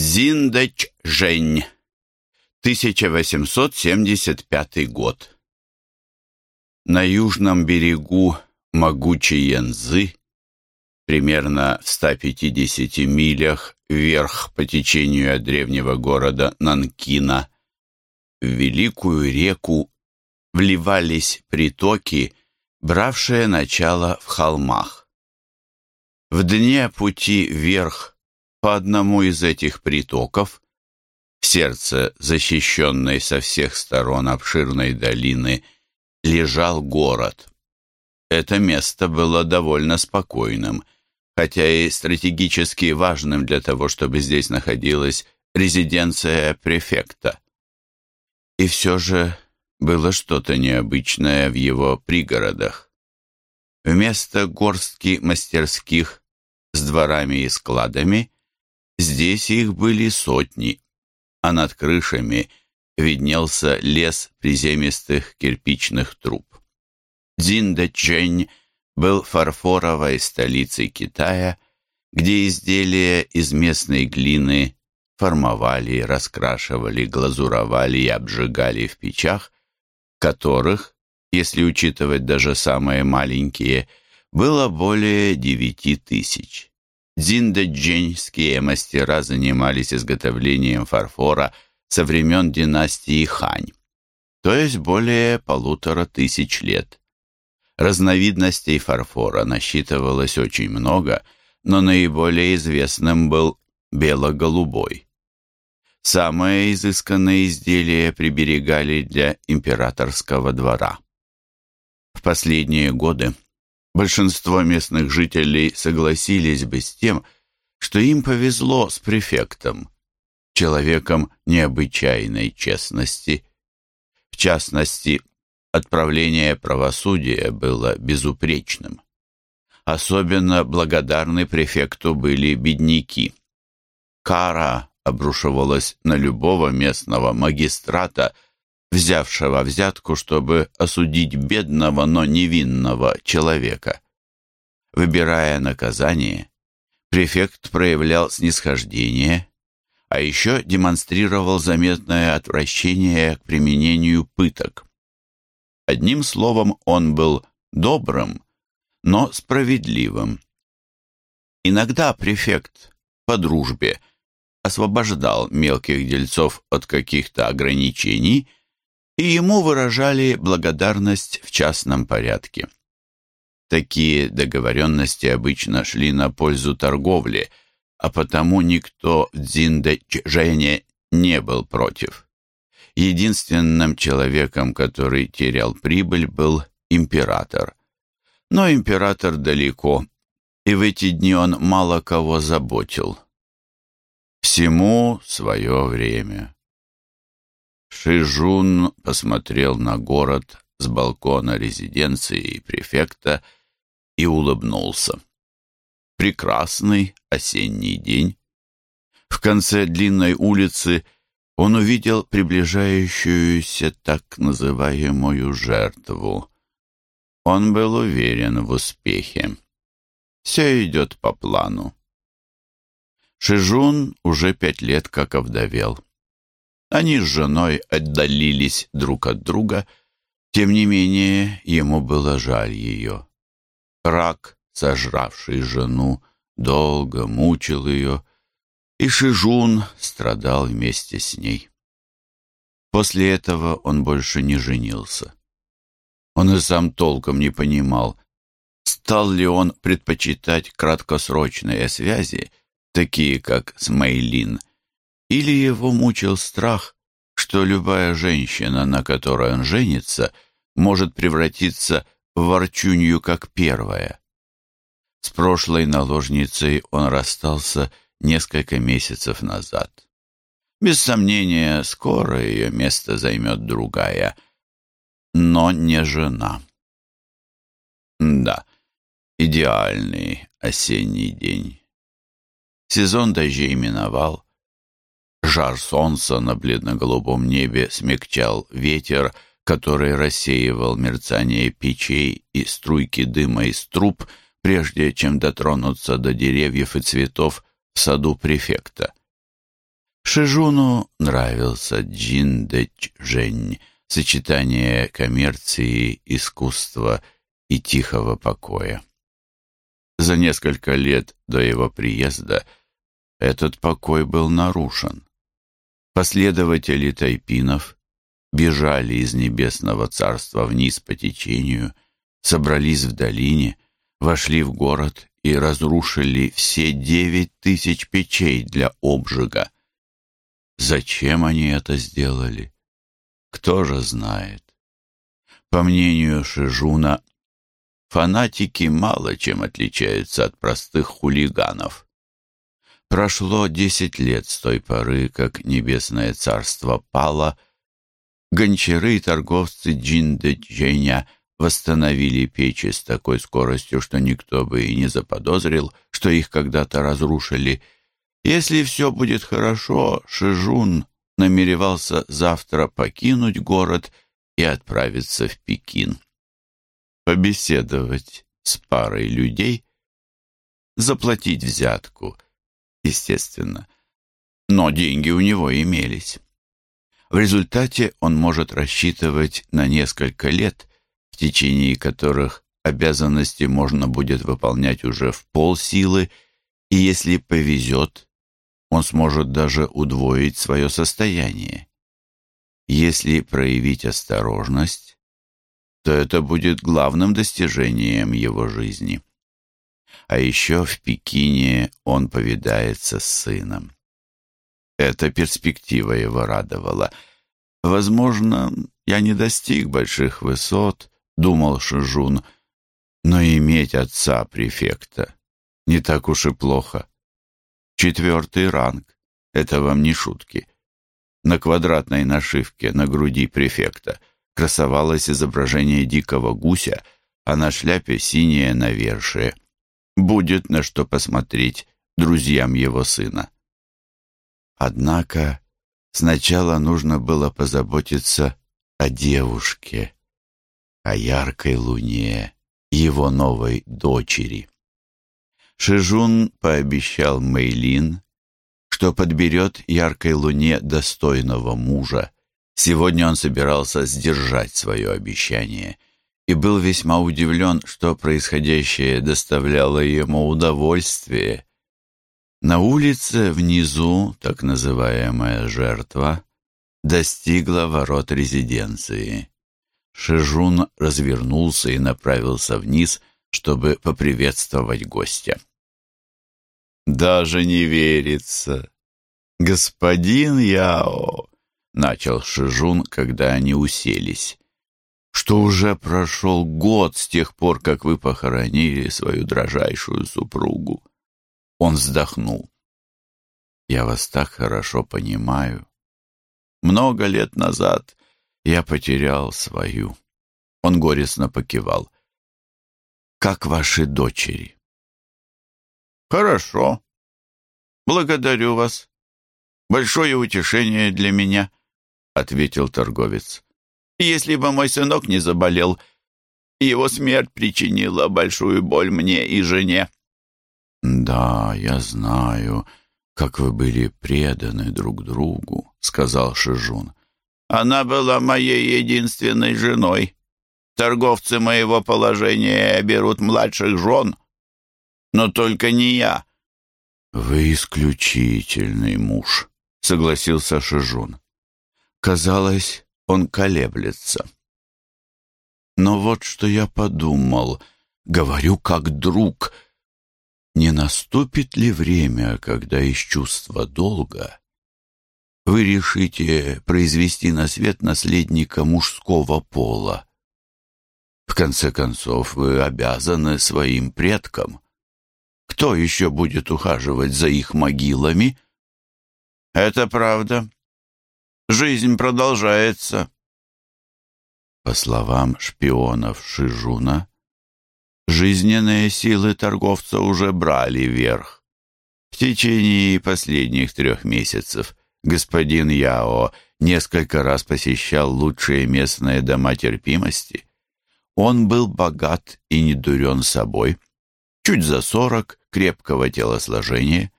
Зиндач Жень, 1875 год. На южном берегу могучей Янзы, примерно в 150 милях вверх по течению от древнего города Нанкина, в великую реку вливались притоки, бравшие начало в холмах. В дне пути вверх по одному из этих притоков, сердце защищенной со всех сторон обширной долины, лежал город. Это место было довольно спокойным, хотя и стратегически важным для того, чтобы здесь находилась резиденция префекта. И все же было что-то необычное в его пригородах. Вместо горстки мастерских с дворами и складами здесь их были сотни, а над крышами виднелся лес приземистых кирпичных труб. Дзиндэчжэнь был фарфоровой столицей Китая, где изделия из местной глины формовали, раскрашивали, глазуровали и обжигали в печах, которых, если учитывать даже самые маленькие, было более девяти тысяч. Дзиндадженские мастера занимались изготовлением фарфора со времен династии Хань, то есть более полутора тысяч лет. Разновидностей фарфора насчитывалось очень много, но наиболее известным был бело-голубой. Самые изысканные изделия приберегали для императорского двора. В последние годы большинство местных жителей согласились бы с тем, что им повезло с префектом, человеком необычайной честности. В частности, отправление правосудия было безупречным. Особенно благодарны префекту были бедняки. Кара обрушивалась на любого местного магистрата, взявшего взятку, чтобы осудить бедного, но невинного человека. Выбирая наказание, префект проявлял снисхождение, а еще демонстрировал заметное отвращение к применению пыток. Одним словом, он был добрым, но справедливым. Иногда префект по дружбе освобождал мелких дельцов от каких-то ограничений, и ему выражали благодарность в частном порядке. Такие договоренности обычно шли на пользу торговли, а потому никто в Дзиндачжэне не был против. Единственным человеком, который терял прибыль, был император. Но император далеко, и в эти дни он мало кого заботил. Всему свое время. Шижун посмотрел на город с балкона резиденции префекта и улыбнулся. Прекрасный осенний день. В конце длинной улицы – он увидел приближающуюся так называемую жертву. Он был уверен в успехе. Все идет по плану. Шижун уже пять лет как овдовел. Они с женой отдалились друг от друга, тем не менее ему было жаль ее. Рак, сожравший жену, долго мучил ее, и Шижун страдал вместе с ней. После этого он больше не женился. Он и сам толком не понимал, стал ли он предпочитать краткосрочные связи, такие как с Мэйлин, или его мучил страх, что любая женщина, на которой он женится, может превратиться в ворчунью как первая. С прошлой наложницей он расстался несколько месяцев назад. Без сомнения, скоро ее место займет другая, но не жена. Да, идеальный осенний день. Сезон дождей миновал. Жар солнца на бледно-голубом небе смягчал ветер, который рассеивал мерцание печей и струйки дыма из труб, прежде чем дотронуться до деревьев и цветов, в саду префекта. Шижуну нравился Джин де Жень, сочетание коммерции, искусства и тихого покоя. За несколько лет до его приезда этот покой был нарушен. Последователи тайпинов бежали из небесного царства вниз по течению, собрались в долине, вошли в город и разрушили все девять тысяч печей для обжига. Зачем они это сделали? Кто же знает? По мнению Шижуна, фанатики мало чем отличаются от простых хулиганов. Прошло десять лет с той поры, как Небесное Царство пало, гончары и торговцы Джиндэджэня восстановили печи с такой скоростью, что никто бы и не заподозрил, что их когда-то разрушили. Если все будет хорошо, Шижун намеревался завтра покинуть город и отправиться в Пекин. Побеседовать с парой людей, заплатить взятку, естественно. Но деньги у него имелись. В результате он может рассчитывать на несколько лет, в течение которых обязанности можно будет выполнять уже в полсилы, и если повезет, он сможет даже удвоить свое состояние. Если проявить осторожность, то это будет главным достижением его жизни. А еще в Пекине он повидается с сыном. Эта перспектива его радовала. «Возможно, я не достиг больших высот», — думал Шижун, «но иметь отца-префекта не так уж и плохо. Четвертый ранг. Это вам не шутки. На квадратной нашивке на груди префекта красовалось изображение дикого гуся, а на шляпе синее навершие. Будет на что посмотреть друзьям его сына. Однако сначала нужно было позаботиться о девушке, о яркой луне, его новой дочери. Шижун пообещал Мэйлин, что подберет яркой луне достойного мужа. Сегодня он собирался сдержать свое обещание и был весьма удивлен, что происходящее доставляло ему удовольствие. На улице внизу так называемая жертва достигла ворот резиденции. Шижун развернулся и направился вниз, чтобы поприветствовать гостя. «Даже не верится. Господин Яо», — начал Шижун, когда они уселись, «что уже прошел год с тех пор, как вы похоронили свою дрожайшую супругу». Он вздохнул. «Я вас так хорошо понимаю. Много лет назад я потерял свою». Он горестно покивал. «Как ваши дочери?» «Хорошо. Благодарю вас. Большое утешение для меня», — ответил торговец. «Если бы мой сынок не заболел, его смерть причинила большую боль мне и жене». «Да, я знаю, как вы были преданы друг другу», — сказал Шижун. «Она была моей единственной женой. Торговцы моего положения берут младших жен» но только не я». «Вы исключительный муж», — согласился Шижун. Казалось, он колеблется. Но вот что я подумал, говорю как друг, не наступит ли время, когда из чувства долга вы решите произвести на свет наследника мужского пола? В конце концов, вы обязаны своим предкам. Кто еще будет ухаживать за их могилами? Это правда. Жизнь продолжается. По словам шпионов Шижуна, жизненные силы торговца уже брали верх. В течение последних трех месяцев господин Яо несколько раз посещал лучшие местные дома терпимости. Он был богат и не дурен собой, чуть за сорок, крепкого телосложения.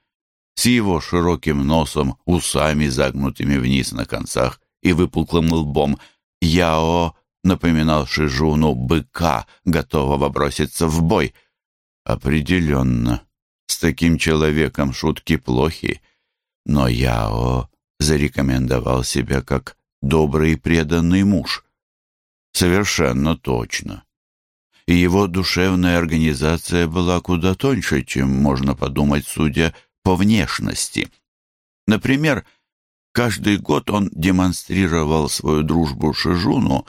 С его широким носом, усами, загнутыми вниз на концах и выпуклым лбом. Яо напоминал Шижуну быка, готового броситься в бой. Определенно, с таким человеком шутки плохи, но Яо зарекомендовал себя как добрый и преданный муж. Совершенно точно. И его душевная организация была куда тоньше, чем можно подумать, судя по внешности. Например, каждый год он демонстрировал свою дружбу Шижуну,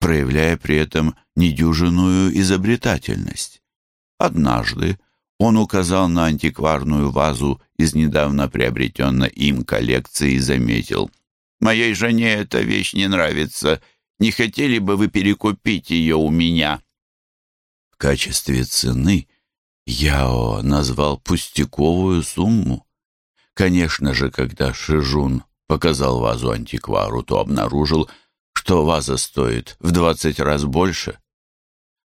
проявляя при этом недюжинную изобретательность. Однажды он указал на антикварную вазу из недавно приобретенной им коллекции и заметил. «Моей жене эта вещь не нравится. Не хотели бы вы перекупить ее у меня?» В качестве цены Яо назвал пустяковую сумму. Конечно же, когда Шижун показал вазу антиквару, то обнаружил, что ваза стоит в двадцать раз больше.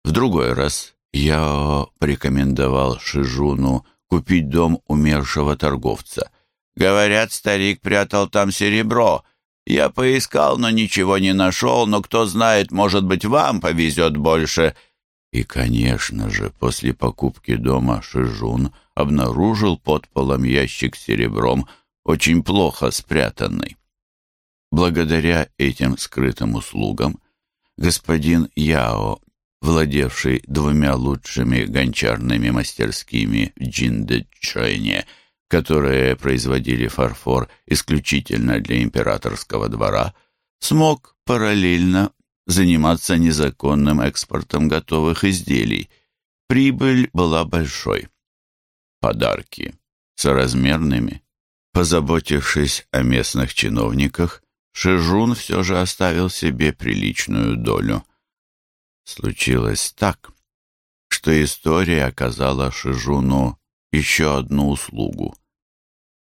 В другой раз я порекомендовал Шижуну купить дом умершего торговца. Говорят, старик прятал там серебро. Я поискал, но ничего не нашел, но кто знает, может быть, вам повезет больше. И, конечно же, после покупки дома Шижун обнаружил под полом ящик с серебром, очень плохо спрятанный. Благодаря этим скрытым услугам господин Яо владевший двумя лучшими гончарными мастерскими в Джиндечэне, которые производили фарфор исключительно для императорского двора, смог параллельно заниматься незаконным экспортом готовых изделий. Прибыль была большой. Подарки соразмерными. Позаботившись о местных чиновниках, Шижун все же оставил себе приличную долю – Случилось так, что история оказала Шижуну еще одну услугу.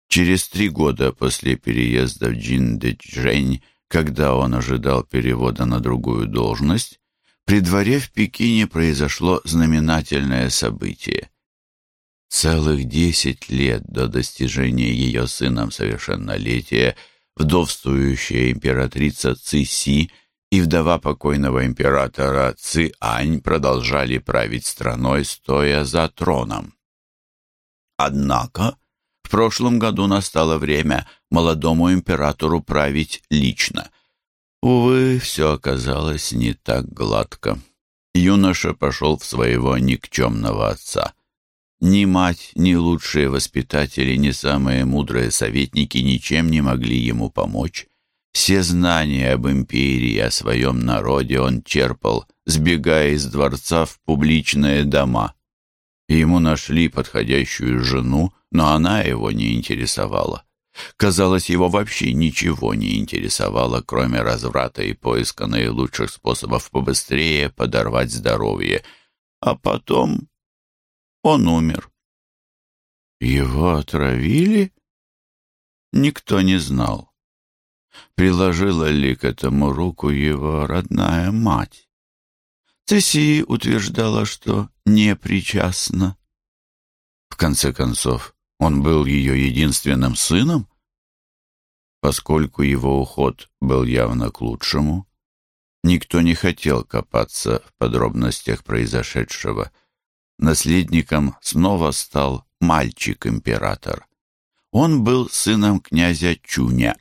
Через три года после переезда в Джиндэчжэнь, когда он ожидал перевода на другую должность, при дворе в Пекине произошло знаменательное событие. Целых десять лет до достижения ее сыном совершеннолетия вдовствующая императрица Циси – и вдова покойного императора Ци-Ань продолжали править страной, стоя за троном. Однако в прошлом году настало время молодому императору править лично. Увы, все оказалось не так гладко. Юноша пошел в своего никчемного отца. Ни мать, ни лучшие воспитатели, ни самые мудрые советники ничем не могли ему помочь. Все знания об империи, о своем народе он черпал, сбегая из дворца в публичные дома. Ему нашли подходящую жену, но она его не интересовала. Казалось, его вообще ничего не интересовало, кроме разврата и поиска наилучших способов побыстрее подорвать здоровье. А потом он умер. Его отравили? Никто не знал приложила ли к этому руку его родная мать. Цесси утверждала, что не причастна. В конце концов, он был ее единственным сыном? Поскольку его уход был явно к лучшему, никто не хотел копаться в подробностях произошедшего. Наследником снова стал мальчик-император. Он был сыном князя Чуня,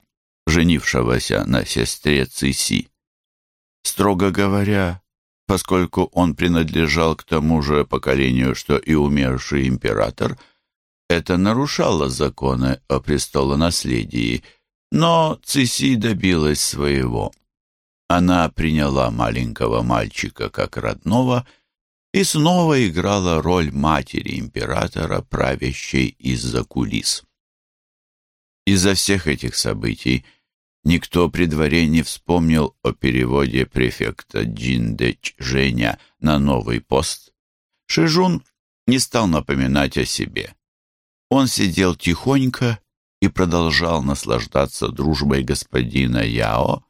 женившегося на сестре Циси. Строго говоря, поскольку он принадлежал к тому же поколению, что и умерший император, это нарушало законы о престолонаследии, но Циси добилась своего. Она приняла маленького мальчика как родного и снова играла роль матери императора, правящей из-за кулис. Из-за всех этих событий Никто при дворе не вспомнил о переводе префекта Джиндеч Женя на новый пост. Шижун не стал напоминать о себе. Он сидел тихонько и продолжал наслаждаться дружбой господина Яо,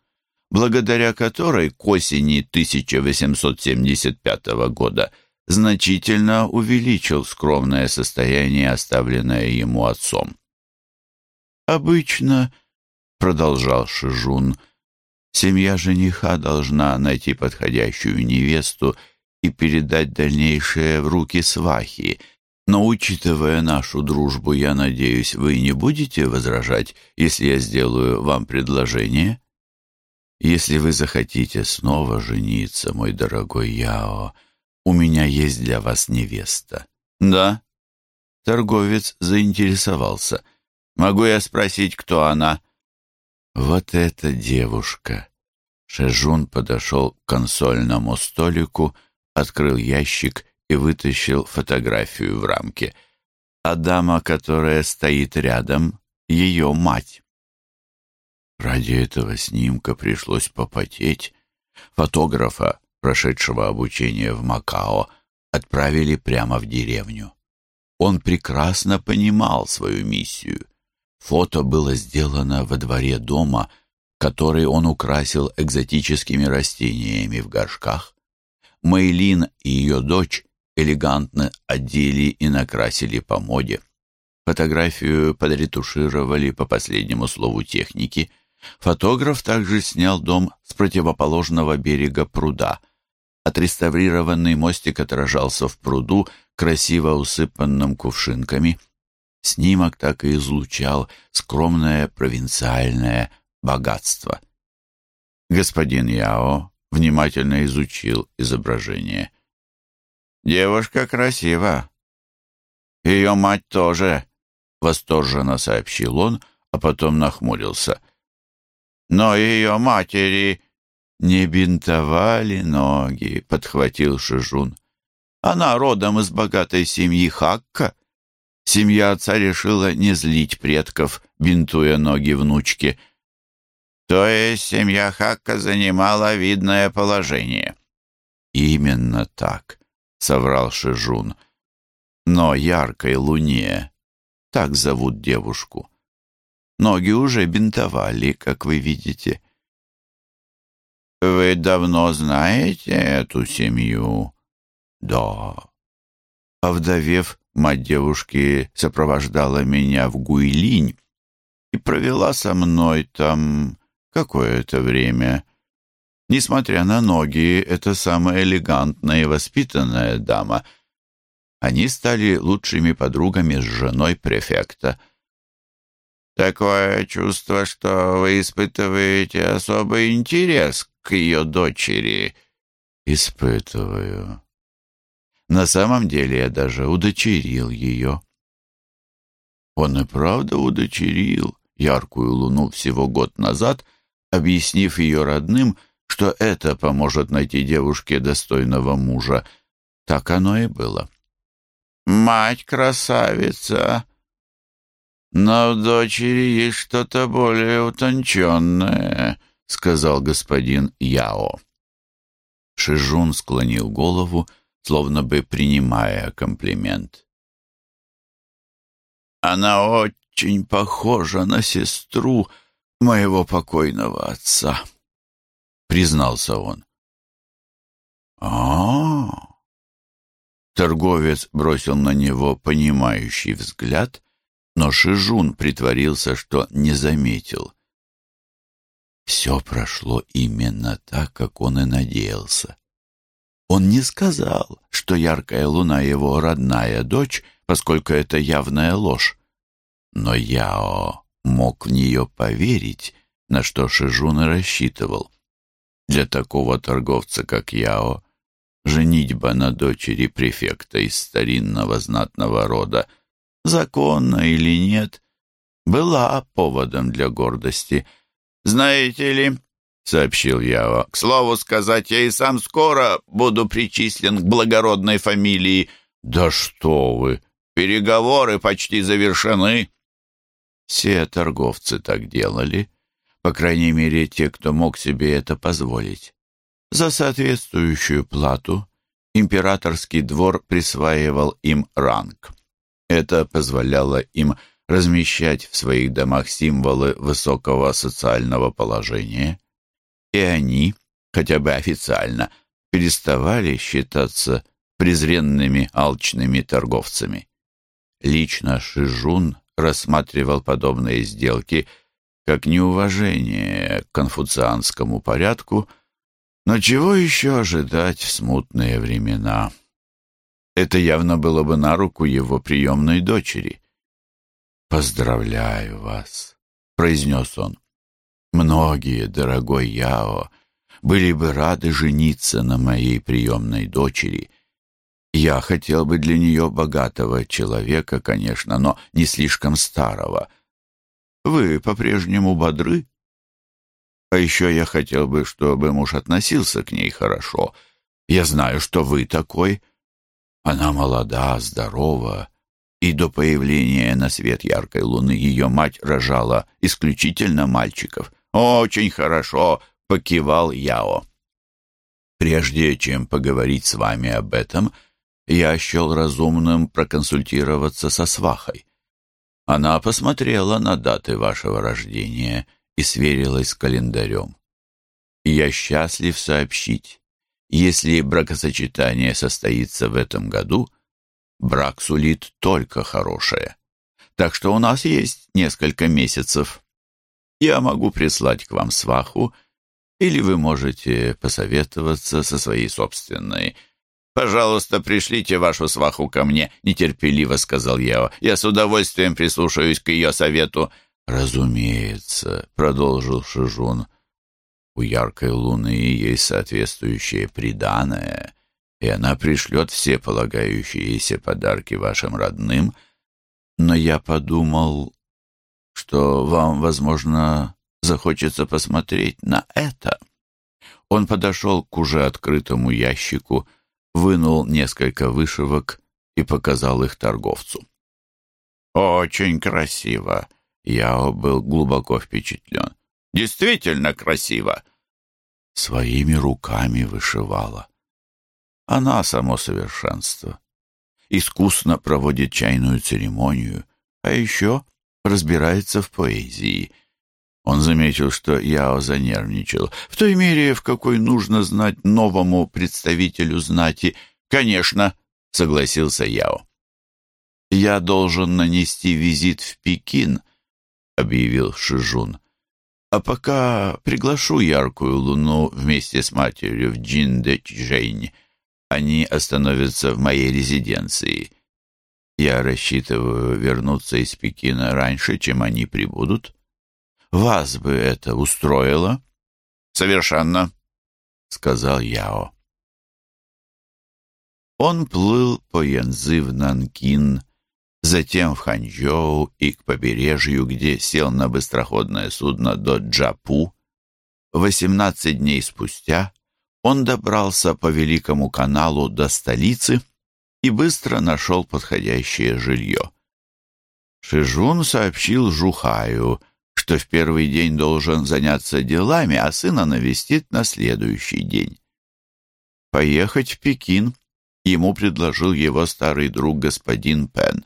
благодаря которой к осени 1875 года значительно увеличил скромное состояние, оставленное ему отцом. Обычно, — продолжал Шижун, — семья жениха должна найти подходящую невесту и передать дальнейшее в руки свахи. Но, учитывая нашу дружбу, я надеюсь, вы не будете возражать, если я сделаю вам предложение? Если вы захотите снова жениться, мой дорогой Яо, у меня есть для вас невеста. Да? Торговец заинтересовался. Могу я спросить, кто она? Вот эта девушка. Шежун подошел к консольному столику, открыл ящик и вытащил фотографию в рамке. А дама, которая стоит рядом, ее мать. Ради этого снимка пришлось попотеть. Фотографа, прошедшего обучение в Макао, отправили прямо в деревню. Он прекрасно понимал свою миссию. Фото было сделано во дворе дома, который он украсил экзотическими растениями в горшках. Мэйлин и ее дочь элегантно одели и накрасили по моде. Фотографию подретушировали по последнему слову техники. Фотограф также снял дом с противоположного берега пруда. Отреставрированный мостик отражался в пруду, красиво усыпанным кувшинками. Снимок так и излучал скромное провинциальное богатство. Господин Яо внимательно изучил изображение. «Девушка красива. Ее мать тоже», — восторженно сообщил он, а потом нахмурился. «Но ее матери не бинтовали ноги», — подхватил Шижун. «Она родом из богатой семьи Хакка. Семья отца решила не злить предков, бинтуя ноги внучке». То есть семья Хакка занимала видное положение. Именно так, соврал Шижун. Но яркой луне, так зовут девушку. Ноги уже бинтовали, как вы видите. Вы давно знаете эту семью? Да. Овдовев, мать девушки сопровождала меня в Гуйлинь и провела со мной там какое-то время. Несмотря на ноги, это самая элегантная и воспитанная дама. Они стали лучшими подругами с женой префекта. «Такое чувство, что вы испытываете особый интерес к ее дочери». «Испытываю. На самом деле я даже удочерил ее». Он и правда удочерил яркую луну всего год назад — объяснив ее родным, что это поможет найти девушке достойного мужа. Так оно и было. «Мать красавица!» «Но в дочери есть что-то более утонченное», — сказал господин Яо. Шижун склонил голову, словно бы принимая комплимент. «Она очень похожа на сестру», моего покойного отца», — признался он. а, -а, -а. Торговец бросил на него понимающий взгляд, но Шижун притворился, что не заметил. Все прошло именно так, как он и надеялся. Он не сказал, что яркая луна его родная дочь, поскольку это явная ложь. Но Яо мог в нее поверить, на что Шижун и рассчитывал. Для такого торговца, как Яо, женитьба на дочери префекта из старинного знатного рода, законно или нет, была поводом для гордости. «Знаете ли», — сообщил Яо, — «к слову сказать, я и сам скоро буду причислен к благородной фамилии». «Да что вы! Переговоры почти завершены». Все торговцы так делали, по крайней мере, те, кто мог себе это позволить. За соответствующую плату императорский двор присваивал им ранг. Это позволяло им размещать в своих домах символы высокого социального положения, и они, хотя бы официально, переставали считаться презренными алчными торговцами. Лично Шижун рассматривал подобные сделки как неуважение к конфуцианскому порядку, но чего еще ожидать в смутные времена? Это явно было бы на руку его приемной дочери. «Поздравляю вас», — произнес он. «Многие, дорогой Яо, были бы рады жениться на моей приемной дочери. Я хотел бы для нее богатого человека, конечно, но не слишком старого. Вы по-прежнему бодры?» А еще я хотел бы, чтобы муж относился к ней хорошо. Я знаю, что вы такой. Она молода, здорова, и до появления на свет яркой луны ее мать рожала исключительно мальчиков. «Очень хорошо», — покивал Яо. «Прежде чем поговорить с вами об этом, я счел разумным проконсультироваться со свахой. Она посмотрела на даты вашего рождения и сверилась с календарем. я счастлив сообщить, если бракосочетание состоится в этом году, брак сулит только хорошее. Так что у нас есть несколько месяцев. Я могу прислать к вам сваху, или вы можете посоветоваться со своей собственной. «Пожалуйста, пришлите вашу сваху ко мне», — нетерпеливо сказал я. «Я с удовольствием прислушаюсь к ее совету». «Разумеется», — продолжил Шижун, — «у яркой луны есть соответствующее приданое, и она пришлет все полагающиеся подарки вашим родным, но я подумал, что вам, возможно, захочется посмотреть на это». Он подошел к уже открытому ящику, вынул несколько вышивок и показал их торговцу. «Очень красиво», Яо был глубоко впечатлен. «Действительно красиво!» Своими руками вышивала. Она само совершенство. Искусно проводит чайную церемонию, а еще разбирается в поэзии. Он заметил, что Яо занервничал. В той мере, в какой нужно знать новому представителю знати. «Конечно», — согласился Яо. «Я должен нанести визит в Пекин», — объявил Шижун. «А пока приглашу яркую луну вместе с матерью в Джиндэ-Чжэнь. Они остановятся в моей резиденции. Я рассчитываю вернуться из Пекина раньше, чем они прибудут. Вас бы это устроило?» «Совершенно», — сказал Яо. Он плыл по Янзы в Нанкин, затем в Ханчжоу и к побережью, где сел на быстроходное судно до Джапу. Восемнадцать дней спустя он добрался по Великому каналу до столицы и быстро нашел подходящее жилье. Шижун сообщил Жухаю, что в первый день должен заняться делами, а сына навестит на следующий день. Поехать в Пекин ему предложил его старый друг господин Пен.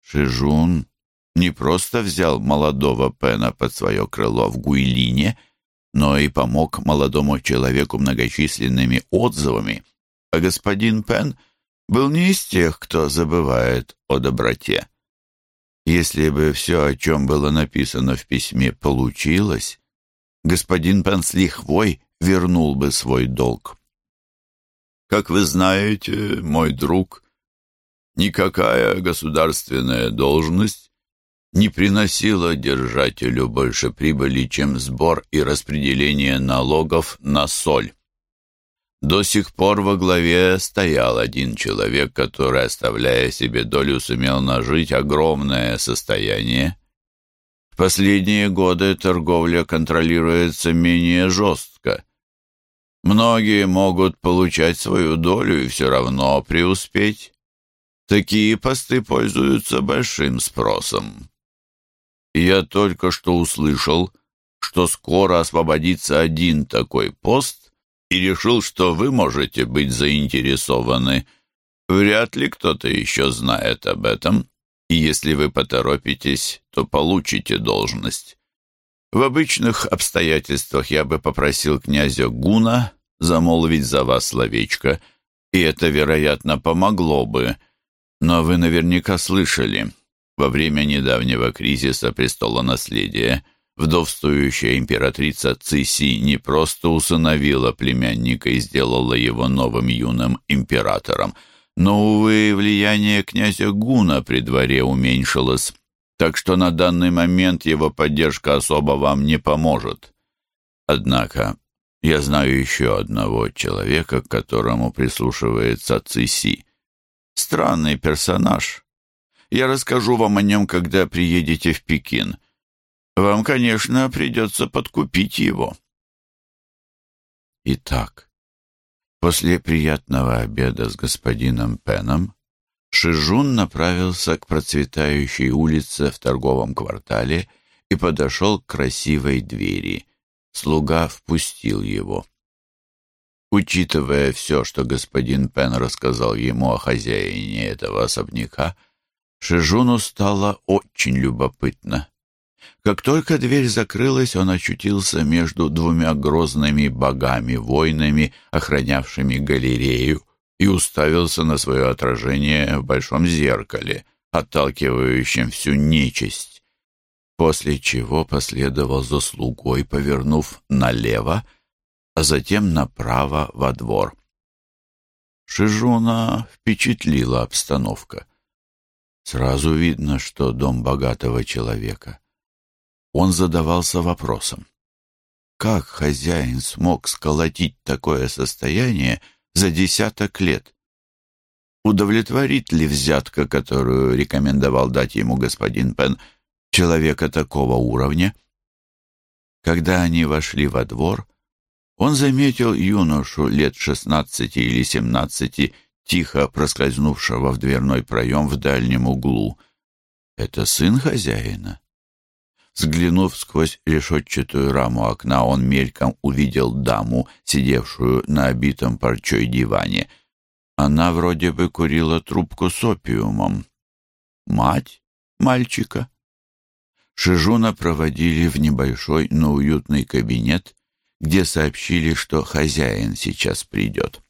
Шижун не просто взял молодого Пена под свое крыло в Гуйлине, но и помог молодому человеку многочисленными отзывами, а господин Пен был не из тех, кто забывает о доброте. Если бы все, о чем было написано в письме, получилось, господин Пен с лихвой вернул бы свой долг. «Как вы знаете, мой друг», Никакая государственная должность не приносила держателю больше прибыли, чем сбор и распределение налогов на соль. До сих пор во главе стоял один человек, который, оставляя себе долю, сумел нажить огромное состояние. В последние годы торговля контролируется менее жестко. Многие могут получать свою долю и все равно преуспеть. Такие посты пользуются большим спросом. Я только что услышал, что скоро освободится один такой пост, и решил, что вы можете быть заинтересованы. Вряд ли кто-то еще знает об этом, и если вы поторопитесь, то получите должность. В обычных обстоятельствах я бы попросил князя Гуна замолвить за вас словечко, и это, вероятно, помогло бы, но вы наверняка слышали. во время недавнего кризиса престола наследия вдовствующая императрица Циси не просто усыновила племянника и сделала его новым юным императором, но, увы, влияние князя Гуна при дворе уменьшилось, так что на данный момент его поддержка особо вам не поможет. Однако я знаю еще одного человека, к которому прислушивается Циси. Странный персонаж. Я расскажу вам о нем, когда приедете в Пекин. Вам, конечно, придется подкупить его. Итак, после приятного обеда с господином Пеном Шижун направился к процветающей улице в торговом квартале и подошел к красивой двери. Слуга впустил его. Учитывая все, что господин Пен рассказал ему о хозяине этого особняка, Шижуну стало очень любопытно. Как только дверь закрылась, он очутился между двумя грозными богами-воинами, охранявшими галерею, и уставился на свое отражение в большом зеркале, отталкивающем всю нечисть. После чего последовал за слугой, повернув налево, а затем направо во двор. Шижуна впечатлила обстановка. Сразу видно, что дом богатого человека. Он задавался вопросом. Как хозяин смог сколотить такое состояние за десяток лет? Удовлетворит ли взятка, которую рекомендовал дать ему господин Пен, человека такого уровня? Когда они вошли во двор, он заметил юношу лет шестнадцати или семнадцати, тихо проскользнувшего в дверной проем в дальнем углу. Это сын хозяина. Взглянув сквозь решетчатую раму окна, он мельком увидел даму, сидевшую на обитом парчой диване. Она вроде бы курила трубку с опиумом. Мать мальчика. Шижуна проводили в небольшой, но уютный кабинет, где сообщили, что хозяин сейчас придет.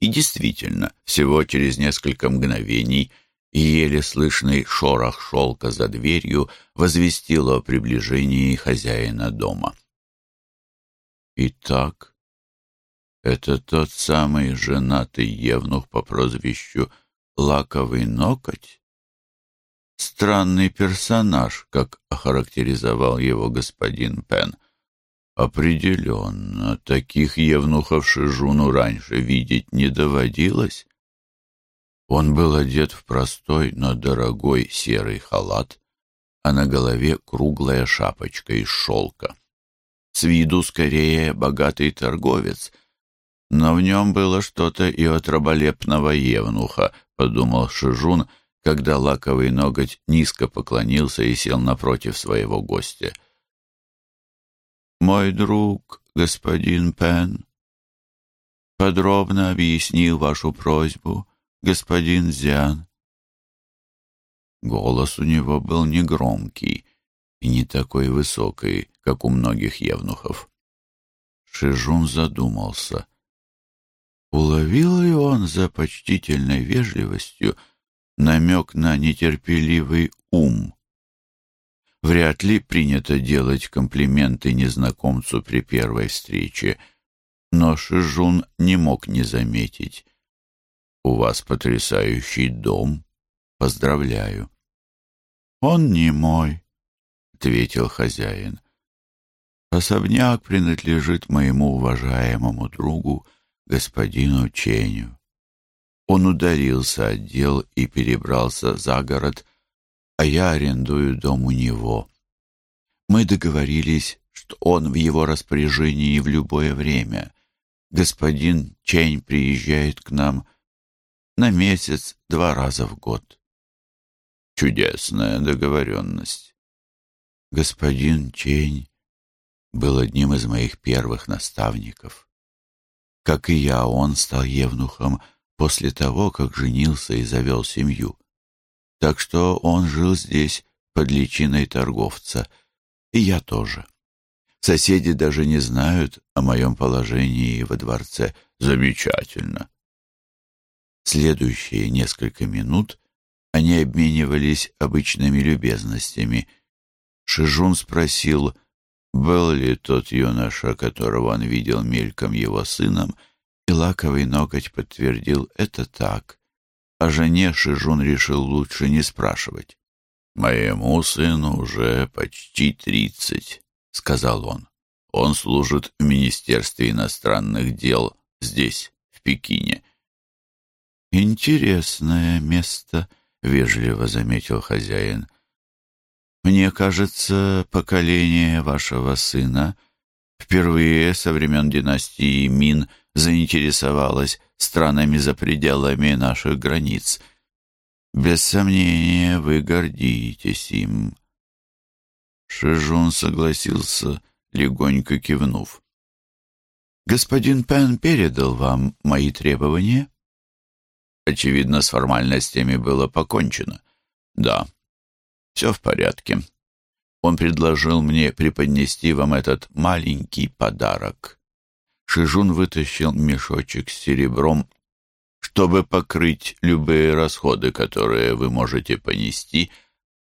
И действительно, всего через несколько мгновений и еле слышный шорох шелка за дверью возвестил о приближении хозяина дома. Итак, это тот самый женатый евнух по прозвищу Лаковый Ноготь? Странный персонаж, как охарактеризовал его господин Пен. Определенно, таких евнухов Шижуну раньше видеть не доводилось. Он был одет в простой, но дорогой серый халат, а на голове круглая шапочка из шелка. С виду скорее богатый торговец, но в нем было что-то и от раболепного евнуха, подумал Шижун, когда лаковый ноготь низко поклонился и сел напротив своего гостя. «Мой друг, господин Пен, подробно объяснил вашу просьбу» господин Зиан. Голос у него был негромкий и не такой высокий, как у многих евнухов. Шижун задумался. Уловил ли он за почтительной вежливостью намек на нетерпеливый ум? Вряд ли принято делать комплименты незнакомцу при первой встрече, но Шижун не мог не заметить. У вас потрясающий дом. Поздравляю. Он не мой, ответил хозяин. Особняк принадлежит моему уважаемому другу, господину Ченю. Он ударился от дел и перебрался за город, а я арендую дом у него. Мы договорились, что он в его распоряжении в любое время. Господин Чень приезжает к нам на месяц два раза в год. Чудесная договоренность. Господин Чень был одним из моих первых наставников. Как и я, он стал евнухом после того, как женился и завел семью. Так что он жил здесь под личиной торговца, и я тоже. Соседи даже не знают о моем положении во дворце. Замечательно. Следующие несколько минут Они обменивались обычными любезностями. Шижун спросил, был ли тот юноша, которого он видел мельком его сыном, и лаковый ноготь подтвердил это так. О жене Шижун решил лучше не спрашивать. «Моему сыну уже почти тридцать», — сказал он. «Он служит в Министерстве иностранных дел здесь, в Пекине». «Интересное место», — вежливо заметил хозяин. «Мне кажется, поколение вашего сына впервые со времен династии Мин заинтересовалось странами за пределами наших границ». Без сомнения, вы гордитесь им. Шижун согласился, легонько кивнув. Господин Пен передал вам мои требования? Очевидно, с формальностями было покончено. Да, все в порядке. Он предложил мне преподнести вам этот маленький подарок. Шижун вытащил мешочек с серебром чтобы покрыть любые расходы, которые вы можете понести,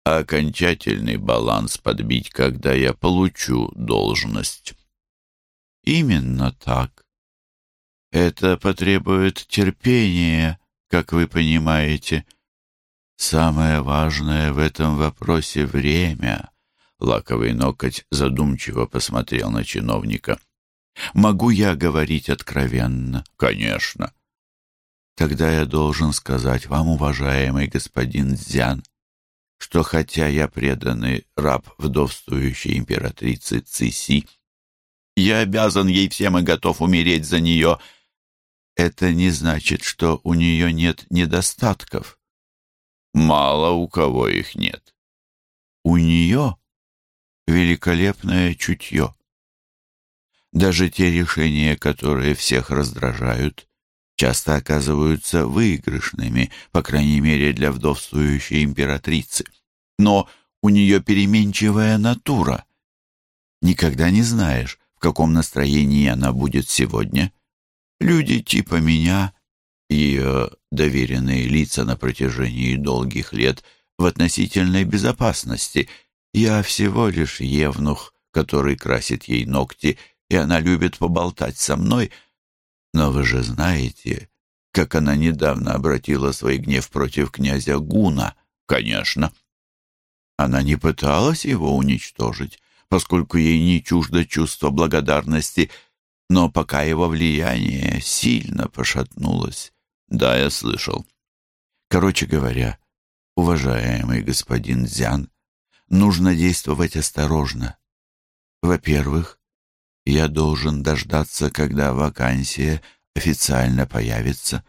а окончательный баланс подбить, когда я получу должность. Именно так. Это потребует терпения, как вы понимаете. Самое важное в этом вопросе — время. Лаковый ноготь задумчиво посмотрел на чиновника. «Могу я говорить откровенно?» «Конечно. Тогда я должен сказать вам, уважаемый господин Дзян, что хотя я преданный раб вдовствующей императрицы Циси, я обязан ей всем и готов умереть за нее. Это не значит, что у нее нет недостатков. Мало у кого их нет. У нее великолепное чутье. Даже те решения, которые всех раздражают, часто оказываются выигрышными, по крайней мере для вдовствующей императрицы. Но у нее переменчивая натура. Никогда не знаешь, в каком настроении она будет сегодня. Люди типа меня, ее доверенные лица на протяжении долгих лет в относительной безопасности. Я всего лишь евнух, который красит ей ногти, и она любит поболтать со мной — но вы же знаете, как она недавно обратила свой гнев против князя Гуна. Конечно. Она не пыталась его уничтожить, поскольку ей не чуждо чувство благодарности, но пока его влияние сильно пошатнулось. Да, я слышал. Короче говоря, уважаемый господин Зян, нужно действовать осторожно. Во-первых, я должен дождаться, когда вакансия официально появится.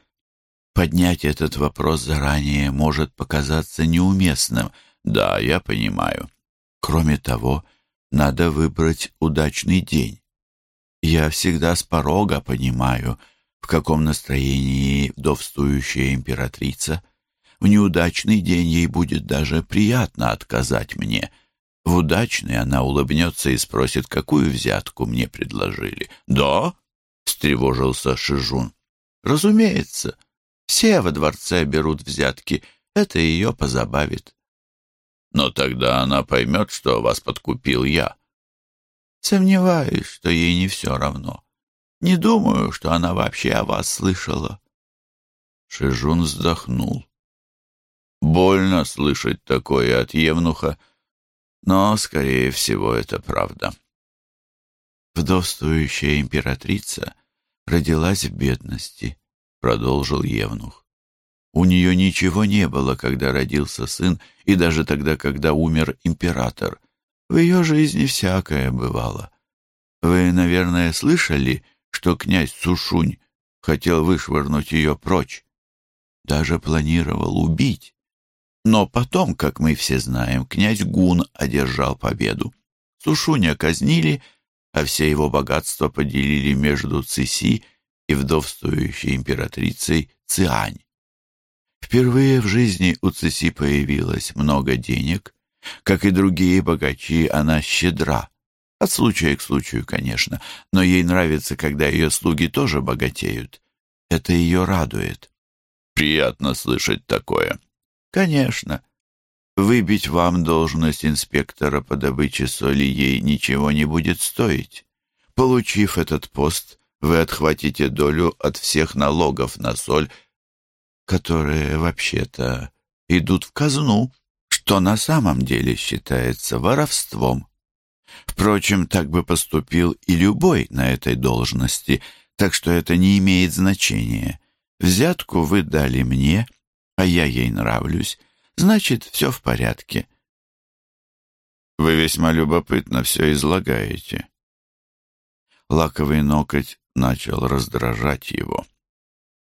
Поднять этот вопрос заранее может показаться неуместным. Да, я понимаю. Кроме того, надо выбрать удачный день. Я всегда с порога понимаю, в каком настроении вдовствующая императрица. В неудачный день ей будет даже приятно отказать мне — в удачный она улыбнется и спросит, какую взятку мне предложили. «Да?» — встревожился Шижун. «Разумеется. Все во дворце берут взятки. Это ее позабавит». «Но тогда она поймет, что вас подкупил я». «Сомневаюсь, что ей не все равно. Не думаю, что она вообще о вас слышала». Шижун вздохнул. «Больно слышать такое от Евнуха, но, скорее всего, это правда. Вдовствующая императрица родилась в бедности, продолжил Евнух. У нее ничего не было, когда родился сын, и даже тогда, когда умер император. В ее жизни всякое бывало. Вы, наверное, слышали, что князь Сушунь хотел вышвырнуть ее прочь. Даже планировал убить. Но потом, как мы все знаем, князь Гун одержал победу. Сушуня казнили, а все его богатства поделили между Циси и вдовствующей императрицей Циань. Впервые в жизни у Циси появилось много денег. Как и другие богачи, она щедра. От случая к случаю, конечно, но ей нравится, когда ее слуги тоже богатеют. Это ее радует. «Приятно слышать такое», Конечно. Выбить вам должность инспектора по добыче соли ей ничего не будет стоить. Получив этот пост, вы отхватите долю от всех налогов на соль, которые вообще-то идут в казну, что на самом деле считается воровством. Впрочем, так бы поступил и любой на этой должности, так что это не имеет значения. Взятку вы дали мне, а я ей нравлюсь, значит, все в порядке. Вы весьма любопытно все излагаете. Лаковый ноготь начал раздражать его.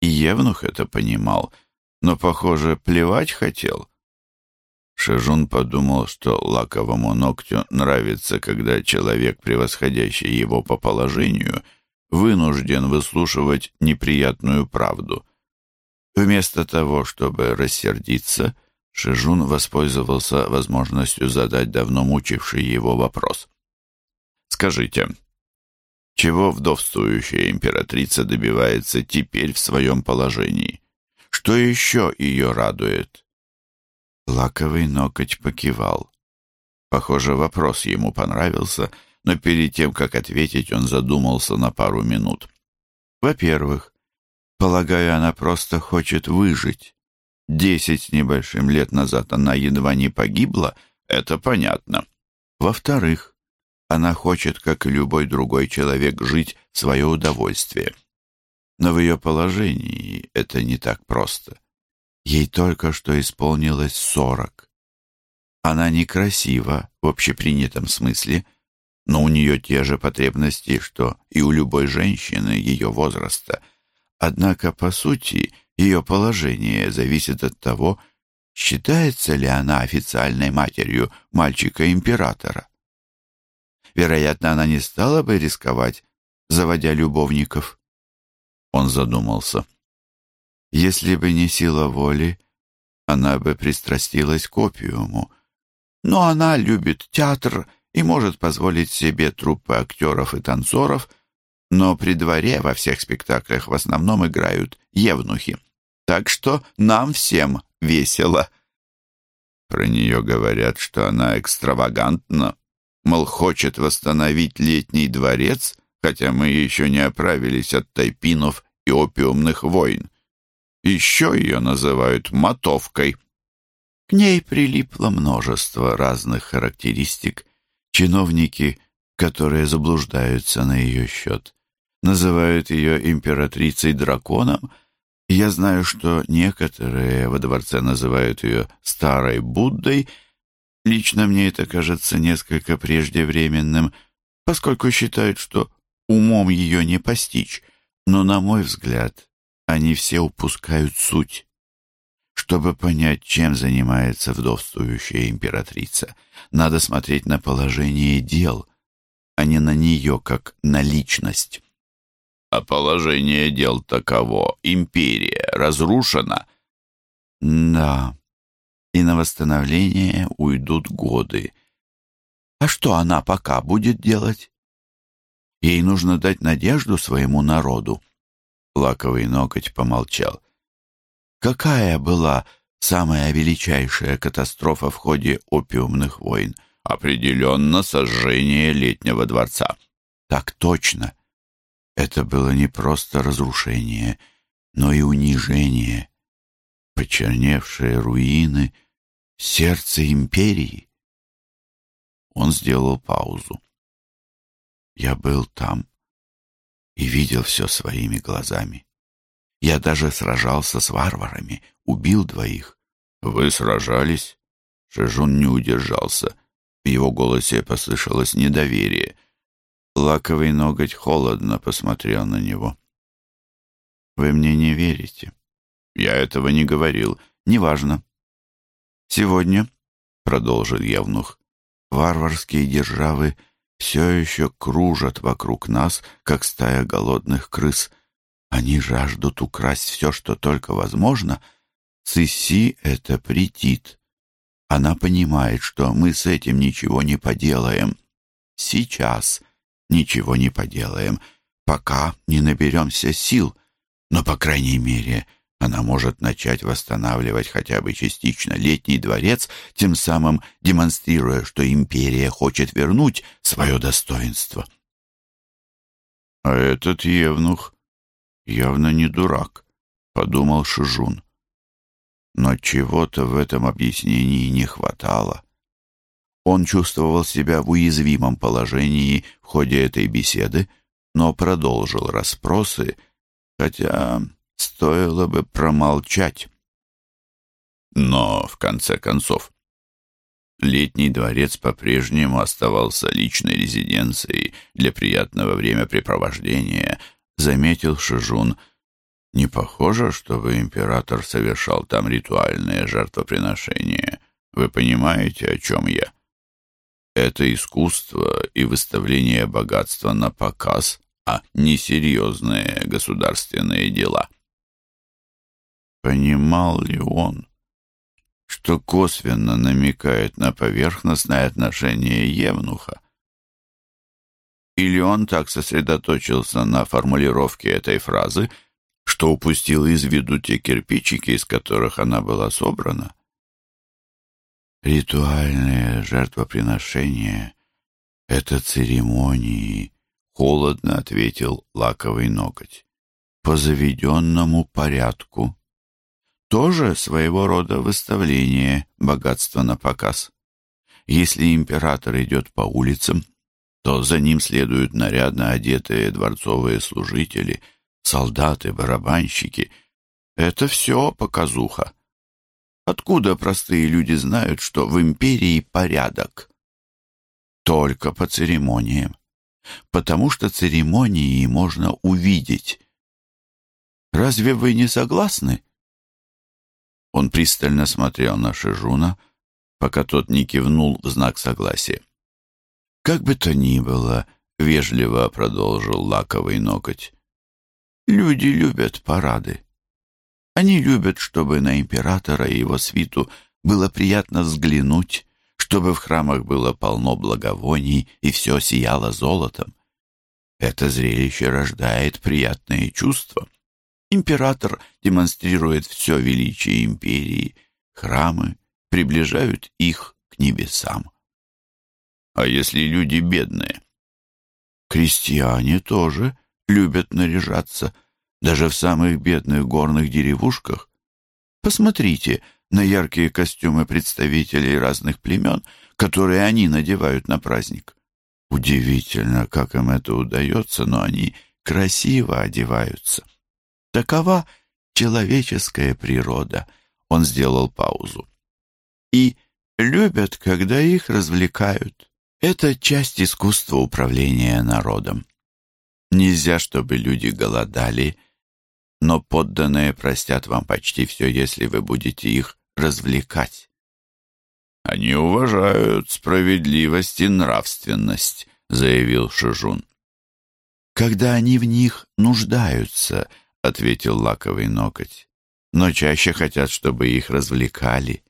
И Евнух это понимал, но, похоже, плевать хотел. Шежун подумал, что лаковому ногтю нравится, когда человек, превосходящий его по положению, вынужден выслушивать неприятную правду. Вместо того, чтобы рассердиться, Шежун воспользовался возможностью задать давно мучивший его вопрос. «Скажите, чего вдовствующая императрица добивается теперь в своем положении? Что еще ее радует?» Лаковый ноготь покивал. Похоже, вопрос ему понравился — но перед тем, как ответить, он задумался на пару минут. Во-первых, полагаю, она просто хочет выжить. Десять с небольшим лет назад она едва не погибла, это понятно. Во-вторых, она хочет, как и любой другой человек, жить в свое удовольствие. Но в ее положении это не так просто. Ей только что исполнилось сорок. Она некрасива в общепринятом смысле, но у нее те же потребности, что и у любой женщины ее возраста. Однако, по сути, ее положение зависит от того, считается ли она официальной матерью мальчика-императора. Вероятно, она не стала бы рисковать, заводя любовников. Он задумался. Если бы не сила воли, она бы пристрастилась к опиуму. Но она любит театр и может позволить себе труппы актеров и танцоров, но при дворе во всех спектаклях в основном играют евнухи. Так что нам всем весело. Про нее говорят, что она экстравагантна, мол, хочет восстановить летний дворец, хотя мы еще не оправились от тайпинов и опиумных войн. Еще ее называют мотовкой. К ней прилипло множество разных характеристик, Чиновники, которые заблуждаются на ее счет, называют ее императрицей-драконом. Я знаю, что некоторые во дворце называют ее старой Буддой. Лично мне это кажется несколько преждевременным, поскольку считают, что умом ее не постичь. Но, на мой взгляд, они все упускают суть. Чтобы понять, чем занимается вдовствующая императрица, надо смотреть на положение дел, а не на нее, как на личность. А положение дел таково. Империя разрушена. Да, и на восстановление уйдут годы. А что она пока будет делать? Ей нужно дать надежду своему народу. Лаковый ноготь помолчал. Какая была самая величайшая катастрофа в ходе опиумных войн? Определенно сожжение летнего дворца. Так точно. Это было не просто разрушение, но и унижение. Почерневшие руины, сердце империи. Он сделал паузу. Я был там и видел все своими глазами. Я даже сражался с варварами, убил двоих. Вы сражались? Шежун не удержался. В его голосе послышалось недоверие. Лаковый ноготь холодно посмотрел на него. «Вы мне не верите?» «Я этого не говорил. Неважно». «Сегодня», — продолжил Явнух, — «варварские державы все еще кружат вокруг нас, как стая голодных крыс». Они жаждут украсть все, что только возможно. Сыси это претит. Она понимает, что мы с этим ничего не поделаем. Сейчас ничего не поделаем, пока не наберемся сил. Но, по крайней мере, она может начать восстанавливать хотя бы частично летний дворец, тем самым демонстрируя, что империя хочет вернуть свое достоинство. А этот евнух явно не дурак, подумал Шижун. Но чего-то в этом объяснении не хватало. Он чувствовал себя в уязвимом положении в ходе этой беседы, но продолжил расспросы, хотя стоило бы промолчать. Но, в конце концов, летний дворец по-прежнему оставался личной резиденцией для приятного времяпрепровождения, заметил Шижун. Не похоже, чтобы император совершал там ритуальные жертвоприношения. Вы понимаете, о чем я? Это искусство и выставление богатства на показ, а не серьезные государственные дела. Понимал ли он, что косвенно намекает на поверхностное отношение Евнуха? Или он так сосредоточился на формулировке этой фразы, что упустил из виду те кирпичики, из которых она была собрана? Ритуальное жертвоприношение — это церемонии, — холодно ответил лаковый ноготь. По заведенному порядку. Тоже своего рода выставление богатства на показ. Если император идет по улицам, то за ним следуют нарядно одетые дворцовые служители, солдаты, барабанщики. Это все показуха. Откуда простые люди знают, что в империи порядок? Только по церемониям. Потому что церемонии можно увидеть. Разве вы не согласны? Он пристально смотрел на Шижуна, пока тот не кивнул в знак согласия. Как бы то ни было, вежливо продолжил лаковый ноготь. Люди любят парады. Они любят, чтобы на императора и его свиту было приятно взглянуть, чтобы в храмах было полно благовоний и все сияло золотом. Это зрелище рождает приятные чувства. Император демонстрирует все величие империи, храмы приближают их к небесам. А если люди бедные? Крестьяне тоже любят наряжаться – даже в самых бедных горных деревушках. Посмотрите на яркие костюмы представителей разных племен, которые они надевают на праздник. Удивительно, как им это удается, но они красиво одеваются. Такова человеческая природа. Он сделал паузу. И любят, когда их развлекают. Это часть искусства управления народом. Нельзя, чтобы люди голодали но подданные простят вам почти все, если вы будете их развлекать. «Они уважают справедливость и нравственность», — заявил Шижун. «Когда они в них нуждаются», — ответил лаковый ноготь, «но чаще хотят, чтобы их развлекали».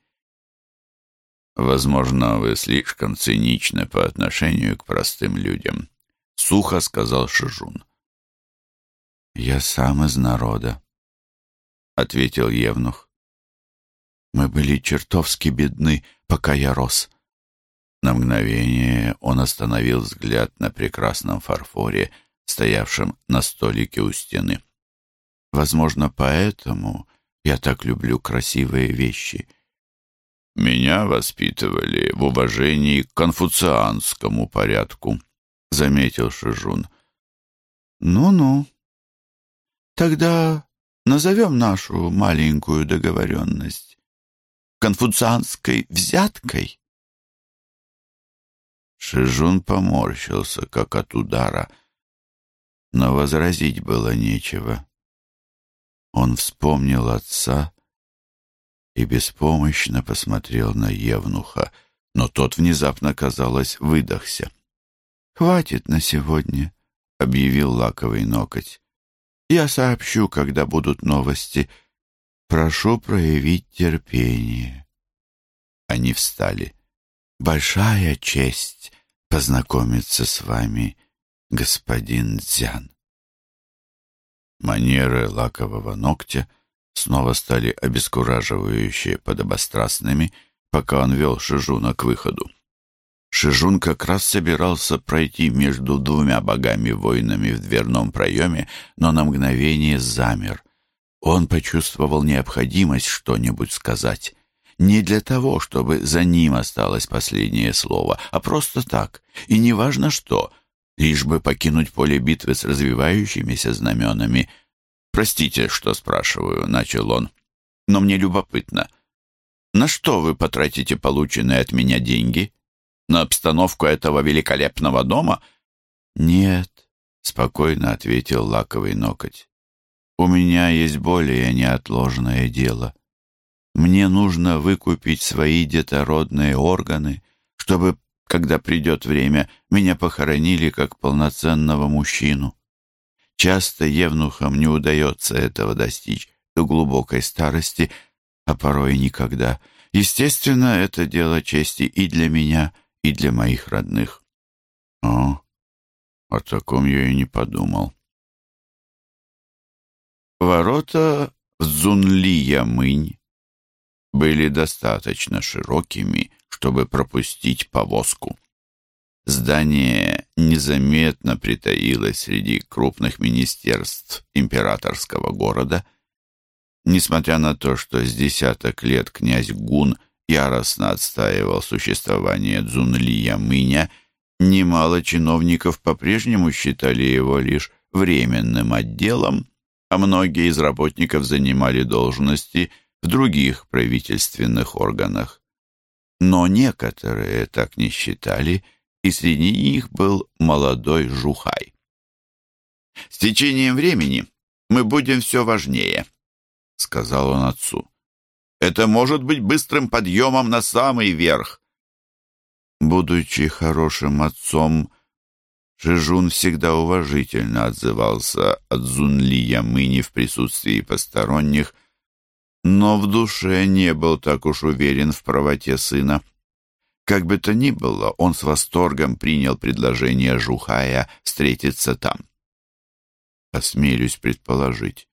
«Возможно, вы слишком циничны по отношению к простым людям», — сухо сказал Шижун. «Я сам из народа», — ответил Евнух. «Мы были чертовски бедны, пока я рос». На мгновение он остановил взгляд на прекрасном фарфоре, стоявшем на столике у стены. «Возможно, поэтому я так люблю красивые вещи». «Меня воспитывали в уважении к конфуцианскому порядку», — заметил Шижун. «Ну-ну», Тогда назовем нашу маленькую договоренность конфуцианской взяткой. Шижун поморщился, как от удара, но возразить было нечего. Он вспомнил отца и беспомощно посмотрел на Евнуха, но тот внезапно, казалось, выдохся. «Хватит на сегодня», — объявил лаковый ноготь. Я сообщу, когда будут новости. Прошу проявить терпение. Они встали. Большая честь познакомиться с вами, господин Дзян. Манеры лакового ногтя снова стали обескураживающие подобострастными, пока он вел Шижуна к выходу. Шижун как раз собирался пройти между двумя богами-воинами в дверном проеме, но на мгновение замер. Он почувствовал необходимость что-нибудь сказать. Не для того, чтобы за ним осталось последнее слово, а просто так, и неважно что, лишь бы покинуть поле битвы с развивающимися знаменами. «Простите, что спрашиваю», — начал он, — «но мне любопытно. На что вы потратите полученные от меня деньги?» на обстановку этого великолепного дома?» «Нет», — спокойно ответил лаковый ноготь. «У меня есть более неотложное дело. Мне нужно выкупить свои детородные органы, чтобы, когда придет время, меня похоронили как полноценного мужчину. Часто евнухам не удается этого достичь до глубокой старости, а порой никогда. Естественно, это дело чести и для меня, и для моих родных. О, о таком я и не подумал. Ворота в Цзунли-Ямынь были достаточно широкими, чтобы пропустить повозку. Здание незаметно притаилось среди крупных министерств императорского города. Несмотря на то, что с десяток лет князь Гун – яростно отстаивал существование Цзунлия Мыня, немало чиновников по-прежнему считали его лишь временным отделом, а многие из работников занимали должности в других правительственных органах. Но некоторые так не считали, и среди них был молодой Жухай. «С течением времени мы будем все важнее», — сказал он отцу. Это может быть быстрым подъемом на самый верх. Будучи хорошим отцом, Шижун всегда уважительно отзывался от Зунли Ямыни в присутствии посторонних, но в душе не был так уж уверен в правоте сына. Как бы то ни было, он с восторгом принял предложение Жухая встретиться там. Осмелюсь предположить,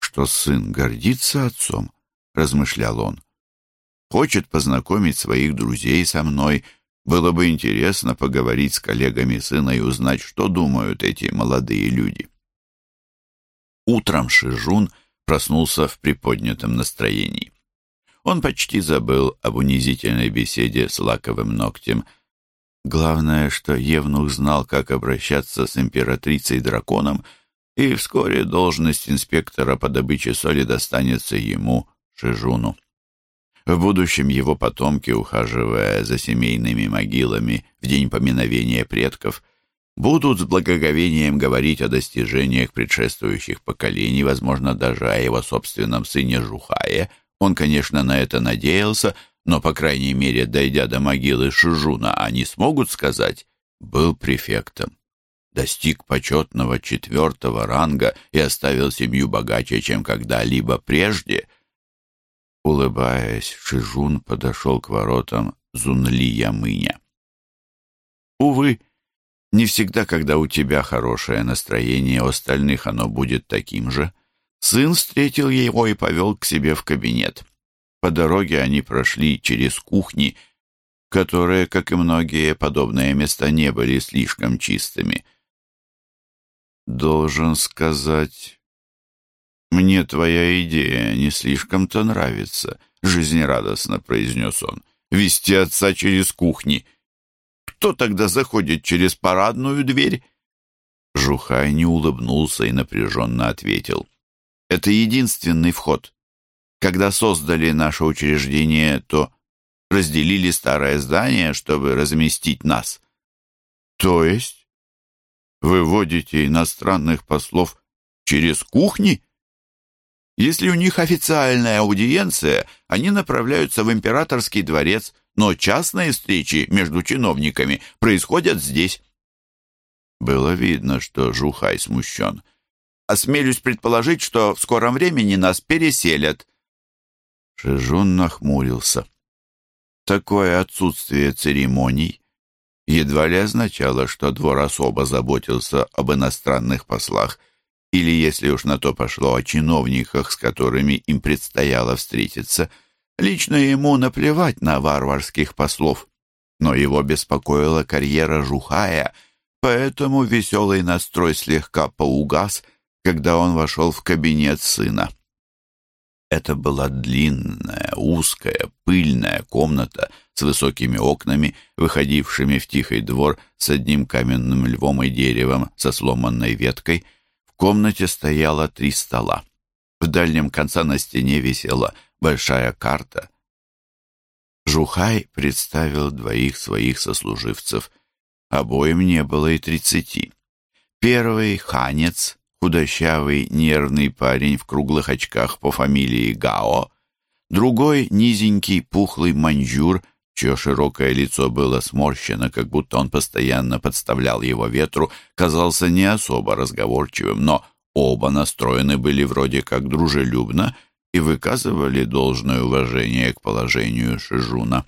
что сын гордится отцом, размышлял он. Хочет познакомить своих друзей со мной. Было бы интересно поговорить с коллегами сына и узнать, что думают эти молодые люди. Утром Шижун проснулся в приподнятом настроении. Он почти забыл об унизительной беседе с лаковым ногтем. Главное, что Евнух знал, как обращаться с императрицей-драконом, и вскоре должность инспектора по добыче соли достанется ему, Шижуну. В будущем его потомки, ухаживая за семейными могилами в день поминовения предков, будут с благоговением говорить о достижениях предшествующих поколений, возможно, даже о его собственном сыне Жухае. Он, конечно, на это надеялся, но, по крайней мере, дойдя до могилы Шижуна, они смогут сказать «был префектом» достиг почетного четвертого ранга и оставил семью богаче, чем когда-либо прежде, Улыбаясь, Шижун подошел к воротам Зунли-Ямыня. Увы, не всегда, когда у тебя хорошее настроение, у остальных оно будет таким же. Сын встретил его и повел к себе в кабинет. По дороге они прошли через кухни, которые, как и многие подобные места, не были слишком чистыми. «Должен сказать, «Мне твоя идея не слишком-то нравится», — жизнерадостно произнес он. «Вести отца через кухни. Кто тогда заходит через парадную дверь?» Жухай не улыбнулся и напряженно ответил. «Это единственный вход. Когда создали наше учреждение, то разделили старое здание, чтобы разместить нас». «То есть вы водите иностранных послов через кухни?» Если у них официальная аудиенция, они направляются в императорский дворец, но частные встречи между чиновниками происходят здесь. Было видно, что Жухай смущен. Осмелюсь предположить, что в скором времени нас переселят. Шижун нахмурился. Такое отсутствие церемоний едва ли означало, что двор особо заботился об иностранных послах — или, если уж на то пошло, о чиновниках, с которыми им предстояло встретиться. Лично ему наплевать на варварских послов. Но его беспокоила карьера Жухая, поэтому веселый настрой слегка поугас, когда он вошел в кабинет сына. Это была длинная, узкая, пыльная комната с высокими окнами, выходившими в тихий двор с одним каменным львом и деревом со сломанной веткой. В комнате стояло три стола. В дальнем конце на стене висела большая карта. Жухай представил двоих своих сослуживцев. Обоим не было и тридцати. Первый — ханец, худощавый, нервный парень в круглых очках по фамилии Гао, другой — низенький, пухлый маньчжур, чье широкое лицо было сморщено, как будто он постоянно подставлял его ветру, казался не особо разговорчивым, но оба настроены были вроде как дружелюбно и выказывали должное уважение к положению Шижуна.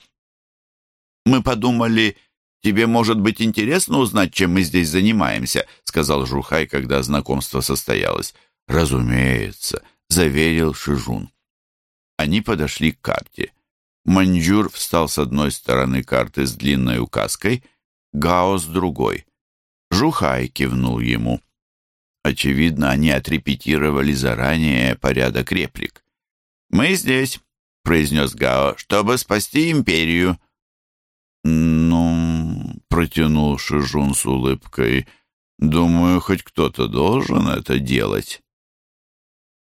«Мы подумали, «Тебе, может быть, интересно узнать, чем мы здесь занимаемся?» — сказал Жухай, когда знакомство состоялось. «Разумеется», — заверил Шижун. Они подошли к карте. Маньчжур встал с одной стороны карты с длинной указкой, Гао с другой. Жухай кивнул ему. Очевидно, они отрепетировали заранее порядок реплик. «Мы здесь», — произнес Гао, — «чтобы спасти империю». «Ну...» — протянул Шижун с улыбкой. «Думаю, хоть кто-то должен это делать».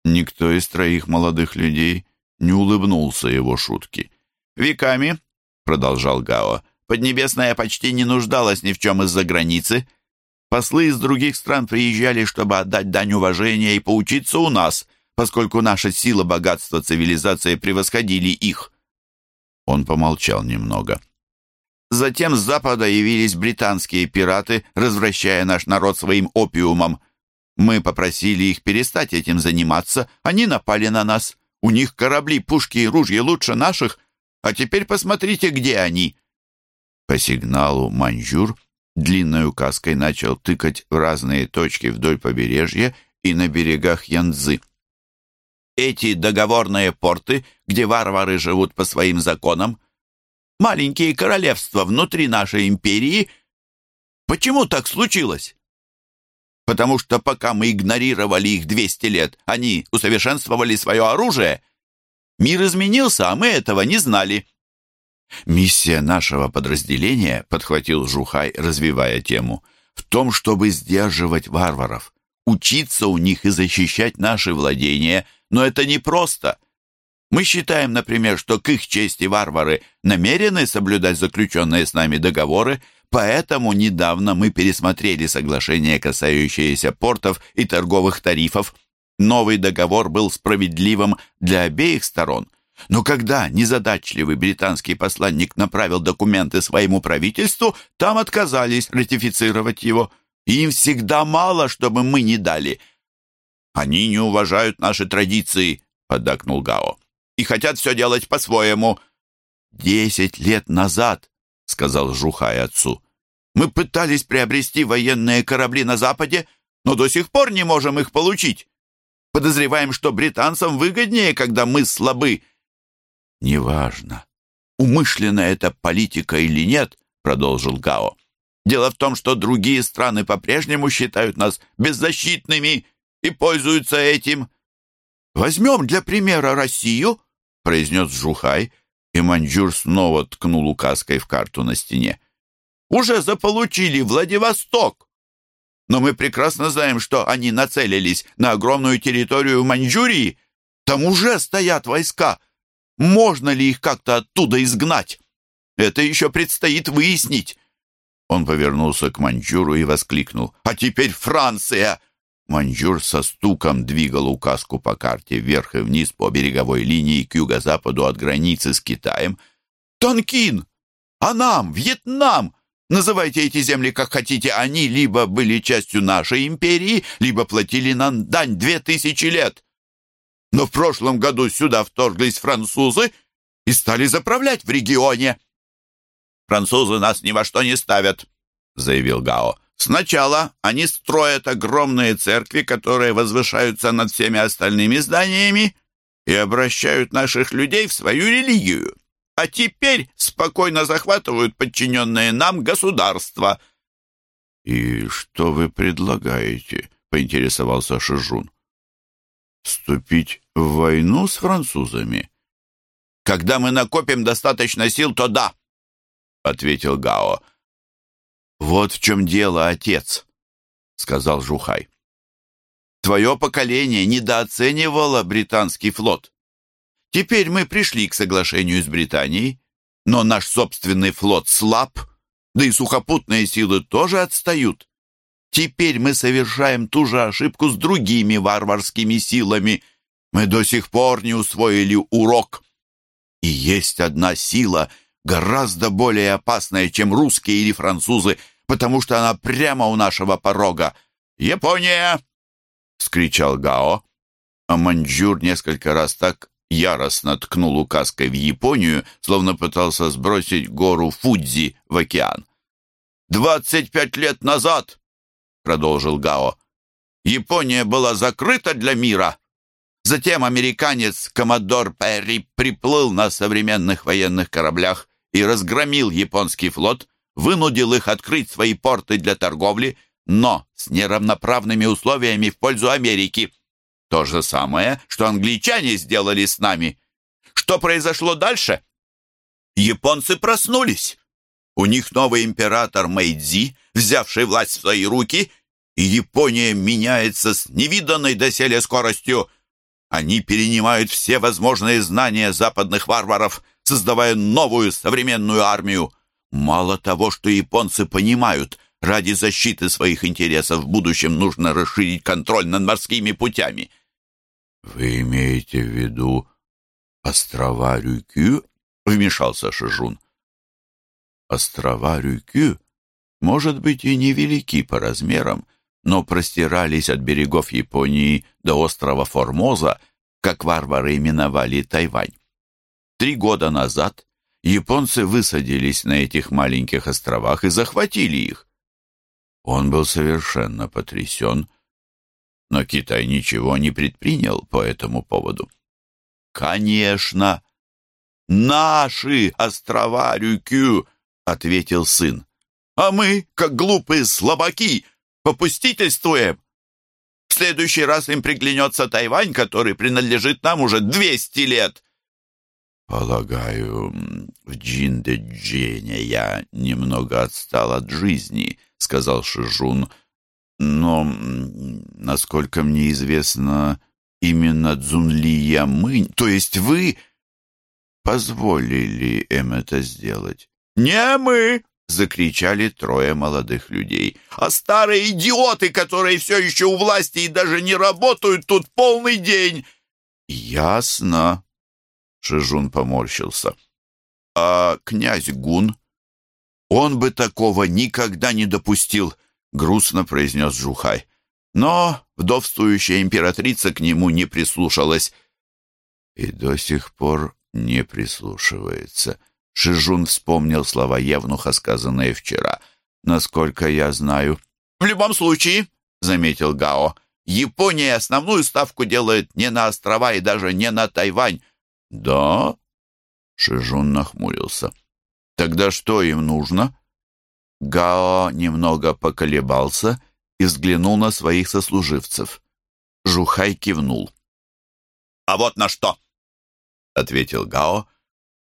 Никто из троих молодых людей не улыбнулся его шутке. «Веками», — продолжал Гао, — «Поднебесная почти не нуждалась ни в чем из-за границы. Послы из других стран приезжали, чтобы отдать дань уважения и поучиться у нас, поскольку наша сила, богатство, цивилизация превосходили их». Он помолчал немного. Затем с запада явились британские пираты, развращая наш народ своим опиумом. Мы попросили их перестать этим заниматься, они напали на нас. У них корабли, пушки и ружья лучше наших, а теперь посмотрите, где они». По сигналу «Маньчжур» длинной указкой начал тыкать в разные точки вдоль побережья и на берегах Янцзы. «Эти договорные порты, где варвары живут по своим законам, маленькие королевства внутри нашей империи. Почему так случилось? Потому что пока мы игнорировали их 200 лет, они усовершенствовали свое оружие. Мир изменился, а мы этого не знали. Миссия нашего подразделения, подхватил Жухай, развивая тему, в том, чтобы сдерживать варваров, учиться у них и защищать наши владения, но это непросто. просто. Мы считаем, например, что к их чести варвары намерены соблюдать заключенные с нами договоры, поэтому недавно мы пересмотрели соглашение, касающееся портов и торговых тарифов. Новый договор был справедливым для обеих сторон. Но когда незадачливый британский посланник направил документы своему правительству, там отказались ратифицировать его. Им всегда мало, чтобы мы не дали. «Они не уважают наши традиции», — поддакнул Гао и хотят все делать по-своему». «Десять лет назад», — сказал Жухай отцу, «мы пытались приобрести военные корабли на Западе, но до сих пор не можем их получить. Подозреваем, что британцам выгоднее, когда мы слабы». «Неважно, умышленно это политика или нет», — продолжил Гао. «Дело в том, что другие страны по-прежнему считают нас беззащитными и пользуются этим. Возьмем для примера Россию, произнес Жухай, и Маньчжур снова ткнул указкой в карту на стене. «Уже заполучили Владивосток! Но мы прекрасно знаем, что они нацелились на огромную территорию Маньчжурии. Там уже стоят войска. Можно ли их как-то оттуда изгнать? Это еще предстоит выяснить». Он повернулся к Маньчжуру и воскликнул. «А теперь Франция!» Маньчжур со стуком двигал указку по карте вверх и вниз по береговой линии к юго-западу от границы с Китаем. «Тонкин! Анам! Вьетнам! Называйте эти земли как хотите. Они либо были частью нашей империи, либо платили нам дань две тысячи лет. Но в прошлом году сюда вторглись французы и стали заправлять в регионе». «Французы нас ни во что не ставят», — заявил Гао. Сначала они строят огромные церкви, которые возвышаются над всеми остальными зданиями и обращают наших людей в свою религию. А теперь спокойно захватывают подчиненные нам государства. «И что вы предлагаете?» — поинтересовался Шижун. «Вступить в войну с французами?» «Когда мы накопим достаточно сил, то да», — ответил Гао. «Вот в чем дело, отец», — сказал Жухай. «Твое поколение недооценивало британский флот. Теперь мы пришли к соглашению с Британией, но наш собственный флот слаб, да и сухопутные силы тоже отстают. Теперь мы совершаем ту же ошибку с другими варварскими силами. Мы до сих пор не усвоили урок. И есть одна сила, гораздо более опасная, чем русские или французы, потому что она прямо у нашего порога. «Япония!» — скричал Гао. А Маньчжур несколько раз так яростно ткнул указкой в Японию, словно пытался сбросить гору Фудзи в океан. «Двадцать пять лет назад!» — продолжил Гао. «Япония была закрыта для мира. Затем американец Коммодор Перри приплыл на современных военных кораблях и разгромил японский флот, вынудил их открыть свои порты для торговли, но с неравноправными условиями в пользу Америки. То же самое, что англичане сделали с нами. Что произошло дальше? Японцы проснулись. У них новый император Мэйдзи, взявший власть в свои руки, и Япония меняется с невиданной доселе скоростью. Они перенимают все возможные знания западных варваров, создавая новую современную армию. Мало того, что японцы понимают, ради защиты своих интересов в будущем нужно расширить контроль над морскими путями. «Вы имеете в виду острова Рюкю?» — вмешался Шижун. «Острова Рюкю, может быть, и невелики по размерам, но простирались от берегов Японии до острова Формоза, как варвары именовали Тайвань. Три года назад японцы высадились на этих маленьких островах и захватили их. Он был совершенно потрясен, но Китай ничего не предпринял по этому поводу. «Конечно! Наши острова Рюкю!» — ответил сын. «А мы, как глупые слабаки, попустительствуем. В следующий раз им приглянется Тайвань, который принадлежит нам уже двести лет». «Полагаю, в Джинде-Джене я немного отстал от жизни», — сказал Шижун. «Но, насколько мне известно, именно Цзунли Ямынь, то есть вы, позволили им это сделать». «Не мы!» — закричали трое молодых людей. «А старые идиоты, которые все еще у власти и даже не работают тут полный день!» «Ясно», Шижун поморщился. «А князь Гун?» «Он бы такого никогда не допустил», — грустно произнес Жухай. Но вдовствующая императрица к нему не прислушалась. И до сих пор не прислушивается. Шижун вспомнил слова Евнуха, сказанные вчера. «Насколько я знаю». «В любом случае», — заметил Гао, «Япония основную ставку делает не на острова и даже не на Тайвань, «Да?» — Шижун нахмурился. «Тогда что им нужно?» Гао немного поколебался и взглянул на своих сослуживцев. Жухай кивнул. «А вот на что!» — ответил Гао,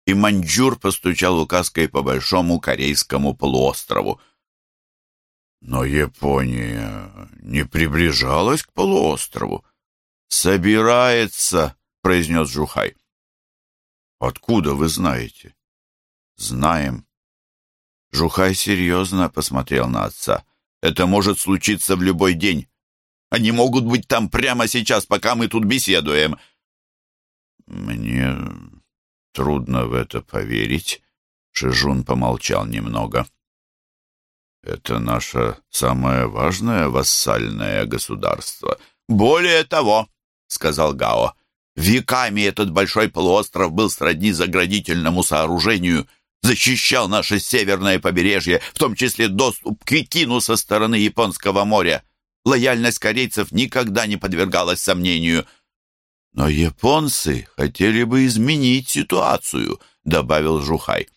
и Маньчжур постучал указкой по большому корейскому полуострову. Но Япония не приближалась к полуострову. «Собирается», — произнес Жухай. «Откуда вы знаете?» «Знаем». Жухай серьезно посмотрел на отца. «Это может случиться в любой день. Они могут быть там прямо сейчас, пока мы тут беседуем». «Мне трудно в это поверить», — Шижун помолчал немного. «Это наше самое важное вассальное государство». «Более того», — сказал Гао, — Веками этот большой полуостров был сродни заградительному сооружению. защищал наше северное побережье, в том числе доступ к Викину со стороны Японского моря. Лояльность корейцев никогда не подвергалась сомнению. Но японцы хотели бы изменить ситуацию, добавил Жухай.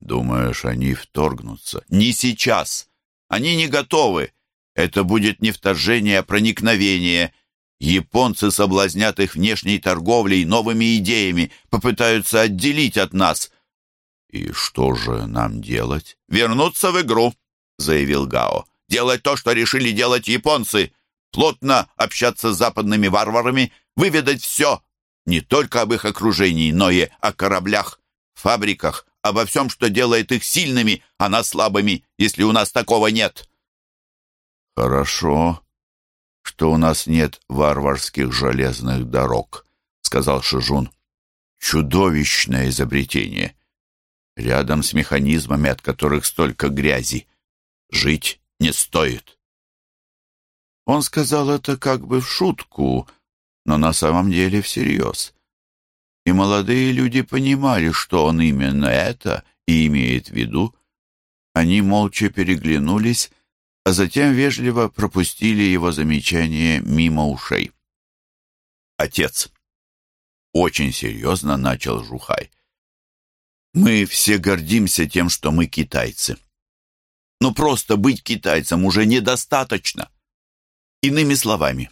Думаешь, они вторгнутся? Не сейчас. Они не готовы. Это будет не вторжение, а проникновение. Японцы соблазнят их внешней торговлей, новыми идеями, попытаются отделить от нас. «И что же нам делать?» «Вернуться в игру», — заявил Гао. «Делать то, что решили делать японцы. Плотно общаться с западными варварами, выведать все, не только об их окружении, но и о кораблях, фабриках, обо всем, что делает их сильными, а нас слабыми, если у нас такого нет». «Хорошо, что у нас нет варварских железных дорог», — сказал Шижун. «Чудовищное изобретение» рядом с механизмами, от которых столько грязи. Жить не стоит. Он сказал это как бы в шутку, но на самом деле всерьез. И молодые люди понимали, что он именно это и имеет в виду. Они молча переглянулись, а затем вежливо пропустили его замечание мимо ушей. «Отец!» Очень серьезно начал Жухай. Мы все гордимся тем, что мы китайцы. Но просто быть китайцем уже недостаточно. Иными словами,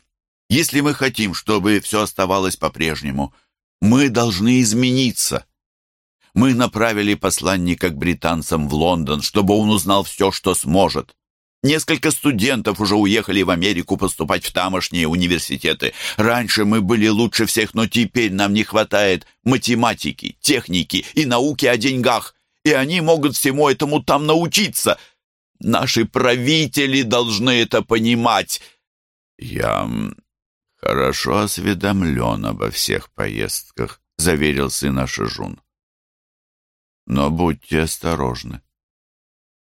если мы хотим, чтобы все оставалось по-прежнему, мы должны измениться. Мы направили посланника к британцам в Лондон, чтобы он узнал все, что сможет. Несколько студентов уже уехали в Америку поступать в тамошние университеты. Раньше мы были лучше всех, но теперь нам не хватает математики, техники и науки о деньгах. И они могут всему этому там научиться. Наши правители должны это понимать. Я хорошо осведомлен обо всех поездках, заверил сын Шижун. Но будьте осторожны.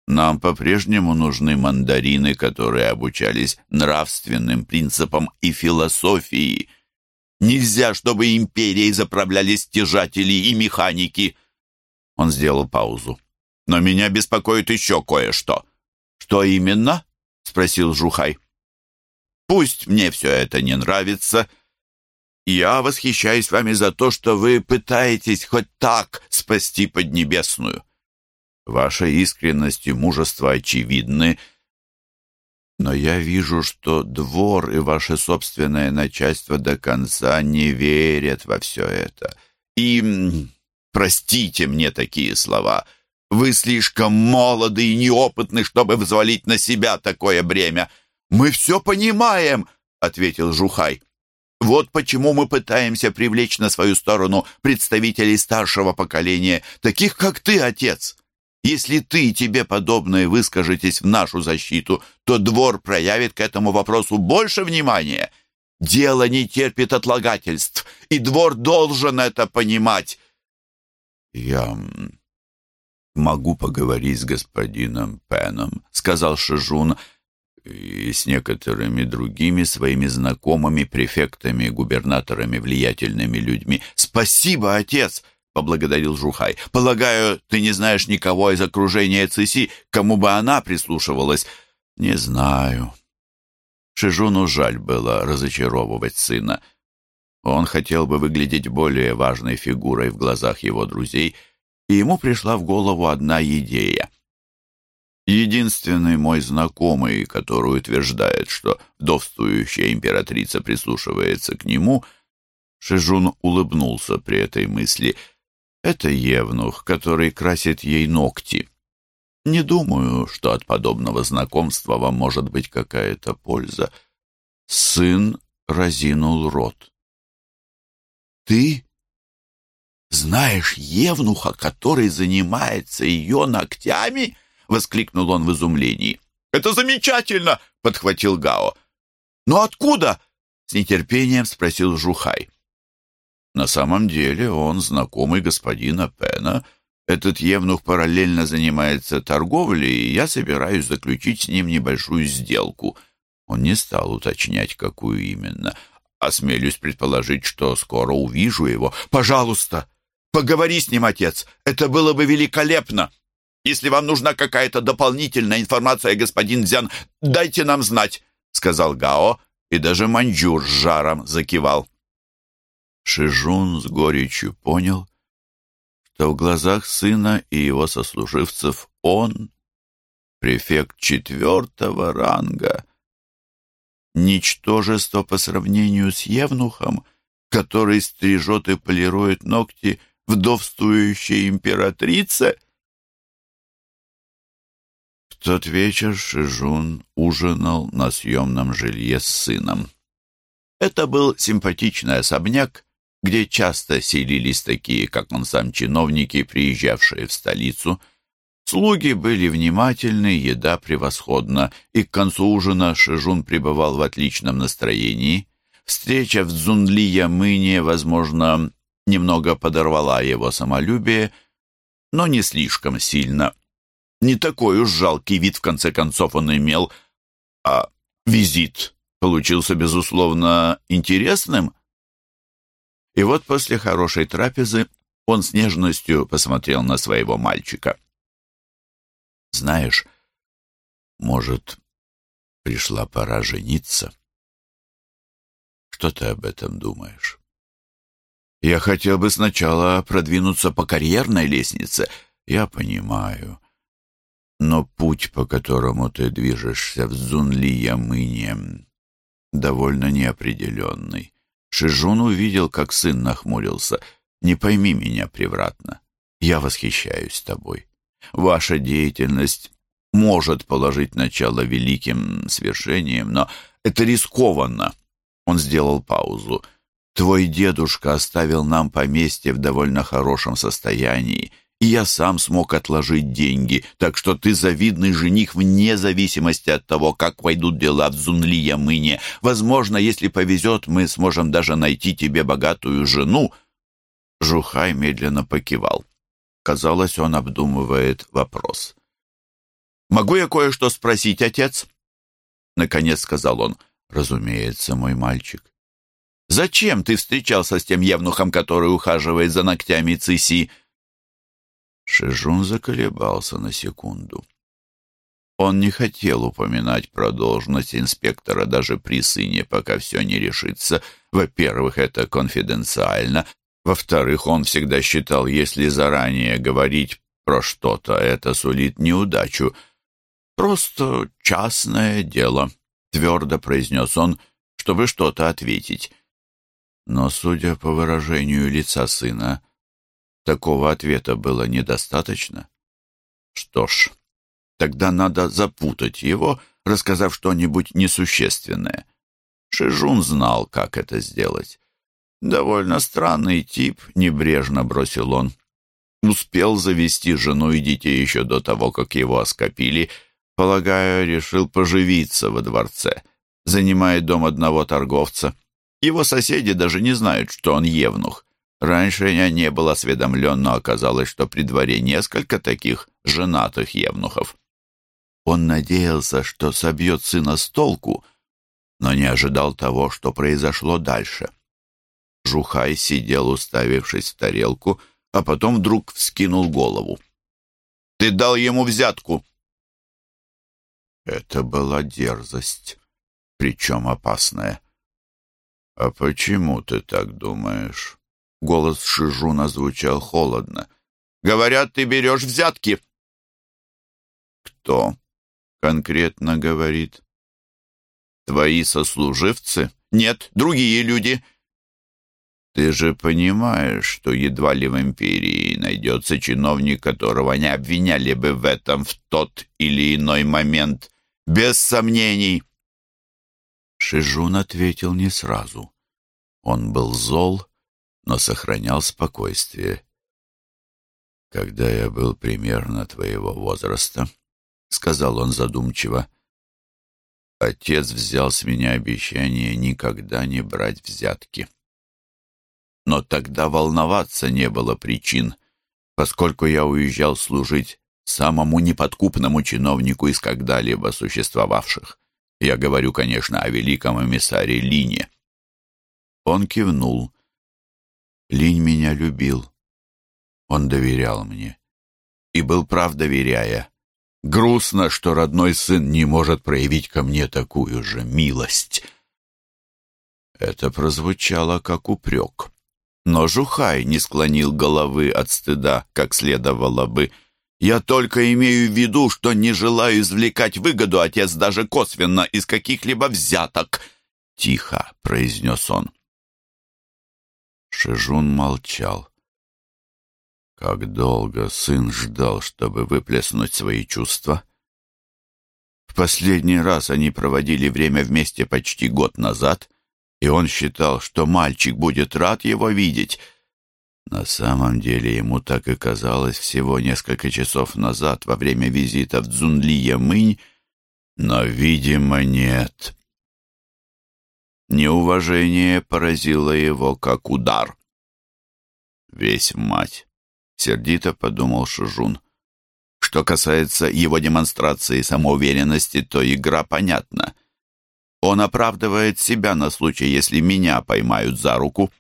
Нам по-прежнему нужны мандарины, которые обучались нравственным принципам и философии. Нельзя, чтобы империей заправляли стяжатели и механики. Он сделал паузу. Но меня беспокоит еще кое-что. Что именно? Спросил Жухай. Пусть мне все это не нравится. Я восхищаюсь вами за то, что вы пытаетесь хоть так спасти Поднебесную. Ваша искренность и мужество очевидны, но я вижу, что двор и ваше собственное начальство до конца не верят во все это. И, простите мне такие слова, вы слишком молоды и неопытны, чтобы взвалить на себя такое бремя. Мы все понимаем, — ответил Жухай. Вот почему мы пытаемся привлечь на свою сторону представителей старшего поколения, таких как ты, отец. Если ты и тебе подобные выскажетесь в нашу защиту, то двор проявит к этому вопросу больше внимания. Дело не терпит отлагательств, и двор должен это понимать. Я могу поговорить с господином Пеном, сказал Шижун, и с некоторыми другими своими знакомыми, префектами, губернаторами, влиятельными людьми. Спасибо, отец, — поблагодарил Жухай. «Полагаю, ты не знаешь никого из окружения Циси, кому бы она прислушивалась?» «Не знаю». Шижуну жаль было разочаровывать сына. Он хотел бы выглядеть более важной фигурой в глазах его друзей, и ему пришла в голову одна идея. Единственный мой знакомый, который утверждает, что вдовствующая императрица прислушивается к нему, Шижун улыбнулся при этой мысли — это Евнух, который красит ей ногти. Не думаю, что от подобного знакомства вам может быть какая-то польза. Сын разинул рот. Ты знаешь Евнуха, который занимается ее ногтями? Воскликнул он в изумлении. Это замечательно, подхватил Гао. Но откуда? С нетерпением спросил Жухай. На самом деле он знакомый господина Пена. Этот евнух параллельно занимается торговлей, и я собираюсь заключить с ним небольшую сделку. Он не стал уточнять, какую именно. Осмелюсь предположить, что скоро увижу его. Пожалуйста, Поговори с ним, отец. Это было бы великолепно. Если вам нужна какая-то дополнительная информация, господин Дзян, дайте нам знать», — сказал Гао, и даже маньчжур с жаром закивал. Шижун с горечью понял, что в глазах сына и его сослуживцев он, префект четвертого ранга, ничтожество по сравнению с Евнухом, который стрижет и полирует ногти вдовствующей императрице. В тот вечер Шижун ужинал на съемном жилье с сыном. Это был симпатичный особняк, где часто селились такие, как он сам, чиновники, приезжавшие в столицу. Слуги были внимательны, еда превосходна, и к концу ужина Шижун пребывал в отличном настроении. Встреча в Дзунли-Ямыне, возможно, немного подорвала его самолюбие, но не слишком сильно. Не такой уж жалкий вид, в конце концов, он имел, а визит получился, безусловно, интересным. И вот после хорошей трапезы он с нежностью посмотрел на своего мальчика. «Знаешь, может, пришла пора жениться? Что ты об этом думаешь?» «Я хотел бы сначала продвинуться по карьерной лестнице. Я понимаю. Но путь, по которому ты движешься в Зунли-Ямыне, довольно неопределенный. Шижун увидел, как сын нахмурился. «Не пойми меня превратно. Я восхищаюсь тобой. Ваша деятельность может положить начало великим свершениям, но это рискованно». Он сделал паузу. «Твой дедушка оставил нам поместье в довольно хорошем состоянии, и я сам смог отложить деньги, так что ты завидный жених вне зависимости от того, как войдут дела в Зунли-Ямыне. Возможно, если повезет, мы сможем даже найти тебе богатую жену». Жухай медленно покивал. Казалось, он обдумывает вопрос. «Могу я кое-что спросить, отец?» Наконец сказал он. «Разумеется, мой мальчик». «Зачем ты встречался с тем евнухом, который ухаживает за ногтями Циси?» Шижун заколебался на секунду. Он не хотел упоминать про должность инспектора даже при сыне, пока все не решится. Во-первых, это конфиденциально. Во-вторых, он всегда считал, если заранее говорить про что-то, это сулит неудачу. «Просто частное дело», — твердо произнес он, чтобы что-то ответить. Но, судя по выражению лица сына, Такого ответа было недостаточно. Что ж, тогда надо запутать его, рассказав что-нибудь несущественное. Шижун знал, как это сделать. «Довольно странный тип», — небрежно бросил он. Успел завести жену и детей еще до того, как его оскопили. Полагаю, решил поживиться во дворце. Занимает дом одного торговца. Его соседи даже не знают, что он евнух. Раньше я не был осведомлен, но оказалось, что при дворе несколько таких женатых евнухов. Он надеялся, что собьет сына с толку, но не ожидал того, что произошло дальше. Жухай сидел, уставившись в тарелку, а потом вдруг вскинул голову. «Ты дал ему взятку!» Это была дерзость, причем опасная. «А почему ты так думаешь?» Голос Шижуна звучал холодно. «Говорят, ты берешь взятки!» «Кто?» — конкретно говорит. «Твои сослуживцы?» «Нет, другие люди!» «Ты же понимаешь, что едва ли в империи найдется чиновник, которого не обвиняли бы в этом в тот или иной момент, без сомнений!» Шижун ответил не сразу. Он был зол но сохранял спокойствие. «Когда я был примерно твоего возраста», — сказал он задумчиво, — «отец взял с меня обещание никогда не брать взятки. Но тогда волноваться не было причин, поскольку я уезжал служить самому неподкупному чиновнику из когда-либо существовавших. Я говорю, конечно, о великом эмиссаре Лине». Он кивнул, Линь меня любил. Он доверял мне. И был прав, доверяя. Грустно, что родной сын не может проявить ко мне такую же милость. Это прозвучало как упрек. Но Жухай не склонил головы от стыда, как следовало бы. «Я только имею в виду, что не желаю извлекать выгоду, отец, даже косвенно, из каких-либо взяток!» Тихо произнес он. Шижун молчал. Как долго сын ждал, чтобы выплеснуть свои чувства. В последний раз они проводили время вместе почти год назад — и он считал, что мальчик будет рад его видеть. На самом деле ему так и казалось всего несколько часов назад во время визита в Цзунли-Ямынь, но, видимо, нет. Неуважение поразило его как удар. «Весь мать», — сердито подумал Шижун. Что касается его демонстрации самоуверенности, то игра понятна. Он оправдывает себя на случай, если меня поймают за руку.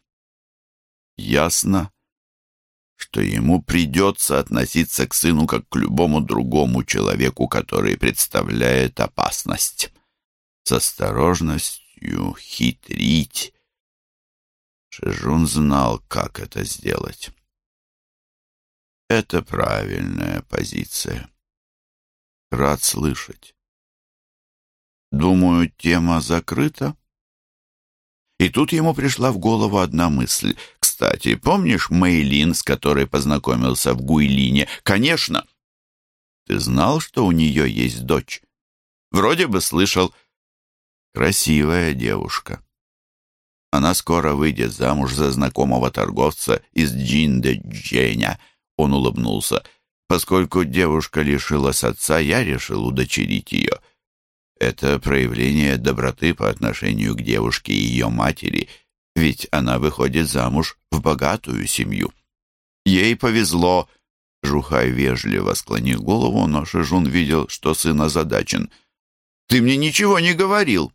Ясно, что ему придется относиться к сыну как к любому другому человеку, который представляет опасность. С осторожностью хитрить. Шижун знал, как это сделать. Это правильная позиция. Рад слышать. Думаю, тема закрыта. И тут ему пришла в голову одна мысль. Кстати, помнишь Мейлин, с которой познакомился в Гуйлине? Конечно. Ты знал, что у нее есть дочь? Вроде бы слышал. Красивая девушка. Она скоро выйдет замуж за знакомого торговца из Джинде-Дженя. Он улыбнулся. Поскольку девушка лишилась отца, я решил удочерить ее. Это проявление доброты по отношению к девушке и ее матери, ведь она выходит замуж в богатую семью. Ей повезло. Жухай вежливо склонил голову, но Шижун видел, что сын озадачен. «Ты мне ничего не говорил!»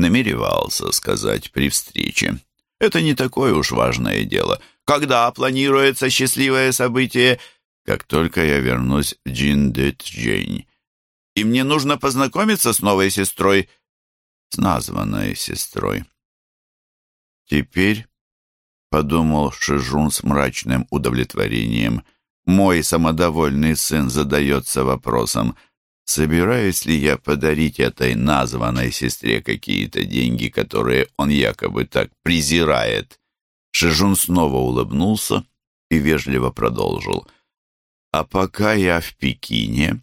Намеревался сказать при встрече. «Это не такое уж важное дело. Когда планируется счастливое событие?» «Как только я вернусь в Джиндетджень и мне нужно познакомиться с новой сестрой, с названной сестрой. Теперь, — подумал Шижун с мрачным удовлетворением, — мой самодовольный сын задается вопросом, собираюсь ли я подарить этой названной сестре какие-то деньги, которые он якобы так презирает. Шижун снова улыбнулся и вежливо продолжил. «А пока я в Пекине...»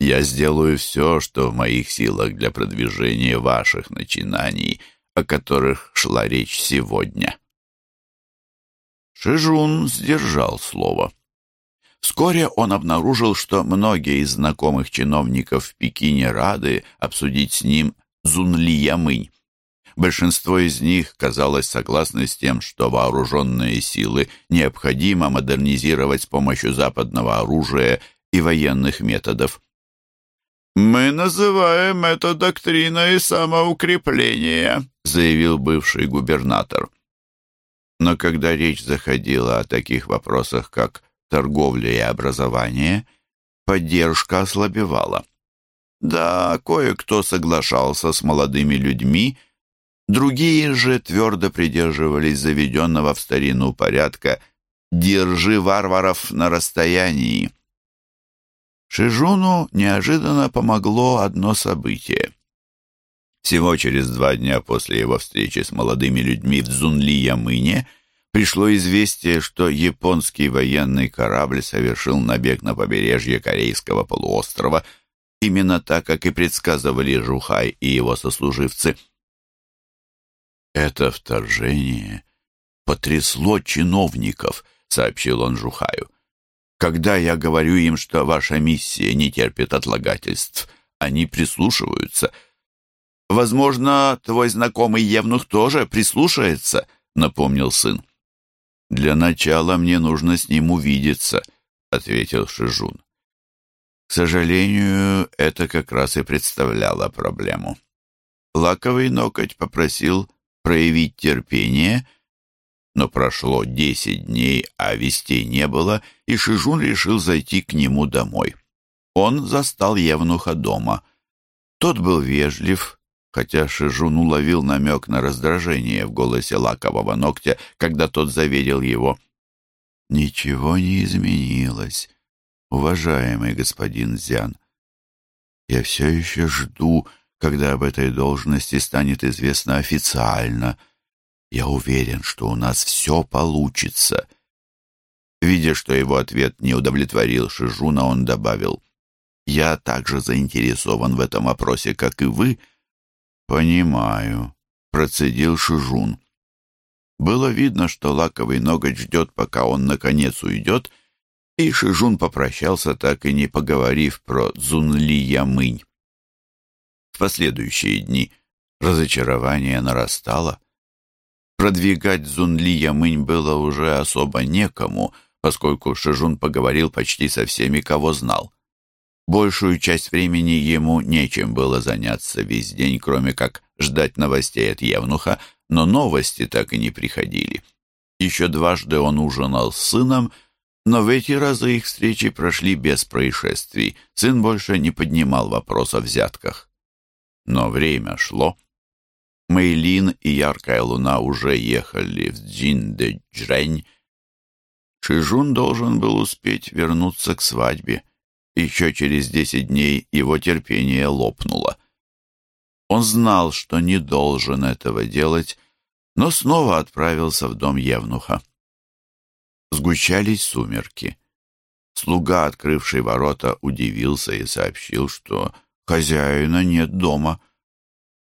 Я сделаю все, что в моих силах для продвижения ваших начинаний, о которых шла речь сегодня. Шижун сдержал слово. Вскоре он обнаружил, что многие из знакомых чиновников в Пекине рады обсудить с ним Зунли-Ямынь. Большинство из них казалось согласны с тем, что вооруженные силы необходимо модернизировать с помощью западного оружия и военных методов. «Мы называем это доктриной самоукрепления», заявил бывший губернатор. Но когда речь заходила о таких вопросах, как торговля и образование, поддержка ослабевала. Да, кое-кто соглашался с молодыми людьми, другие же твердо придерживались заведенного в старину порядка «держи варваров на расстоянии». Шижуну неожиданно помогло одно событие. Всего через два дня после его встречи с молодыми людьми в Цзунли-Ямыне пришло известие, что японский военный корабль совершил набег на побережье Корейского полуострова, именно так, как и предсказывали Жухай и его сослуживцы. «Это вторжение потрясло чиновников», — сообщил он Жухаю. Когда я говорю им, что ваша миссия не терпит отлагательств, они прислушиваются. Возможно, твой знакомый Евнух тоже прислушается, напомнил сын. Для начала мне нужно с ним увидеться, ответил Шижун. К сожалению, это как раз и представляло проблему. Лаковый ноготь попросил проявить терпение Но прошло десять дней, а вестей не было, и Шижун решил зайти к нему домой. Он застал Евнуха дома. Тот был вежлив, хотя Шижун уловил намек на раздражение в голосе лакового ногтя, когда тот заверил его. «Ничего не изменилось, уважаемый господин Зян. Я все еще жду, когда об этой должности станет известно официально. Я уверен, что у нас все получится». Видя, что его ответ не удовлетворил Шижуна, он добавил, «Я также заинтересован в этом вопросе, как и вы». «Понимаю», — процедил Шижун. Было видно, что лаковый ноготь ждет, пока он наконец уйдет, и Шижун попрощался, так и не поговорив про Цзунли Ямынь. В последующие дни разочарование нарастало. Продвигать Цзунли Ямынь было уже особо некому, поскольку Шижун поговорил почти со всеми, кого знал. Большую часть времени ему нечем было заняться весь день, кроме как ждать новостей от Евнуха, но новости так и не приходили. Еще дважды он ужинал с сыном, но в эти разы их встречи прошли без происшествий. Сын больше не поднимал вопрос о взятках. Но время шло. Мэйлин и яркая луна уже ехали в Джин-де-Джрень. Шижун должен был успеть вернуться к свадьбе. Еще через десять дней его терпение лопнуло. Он знал, что не должен этого делать, но снова отправился в дом Евнуха. Сгущались сумерки. Слуга, открывший ворота, удивился и сообщил, что хозяина нет дома.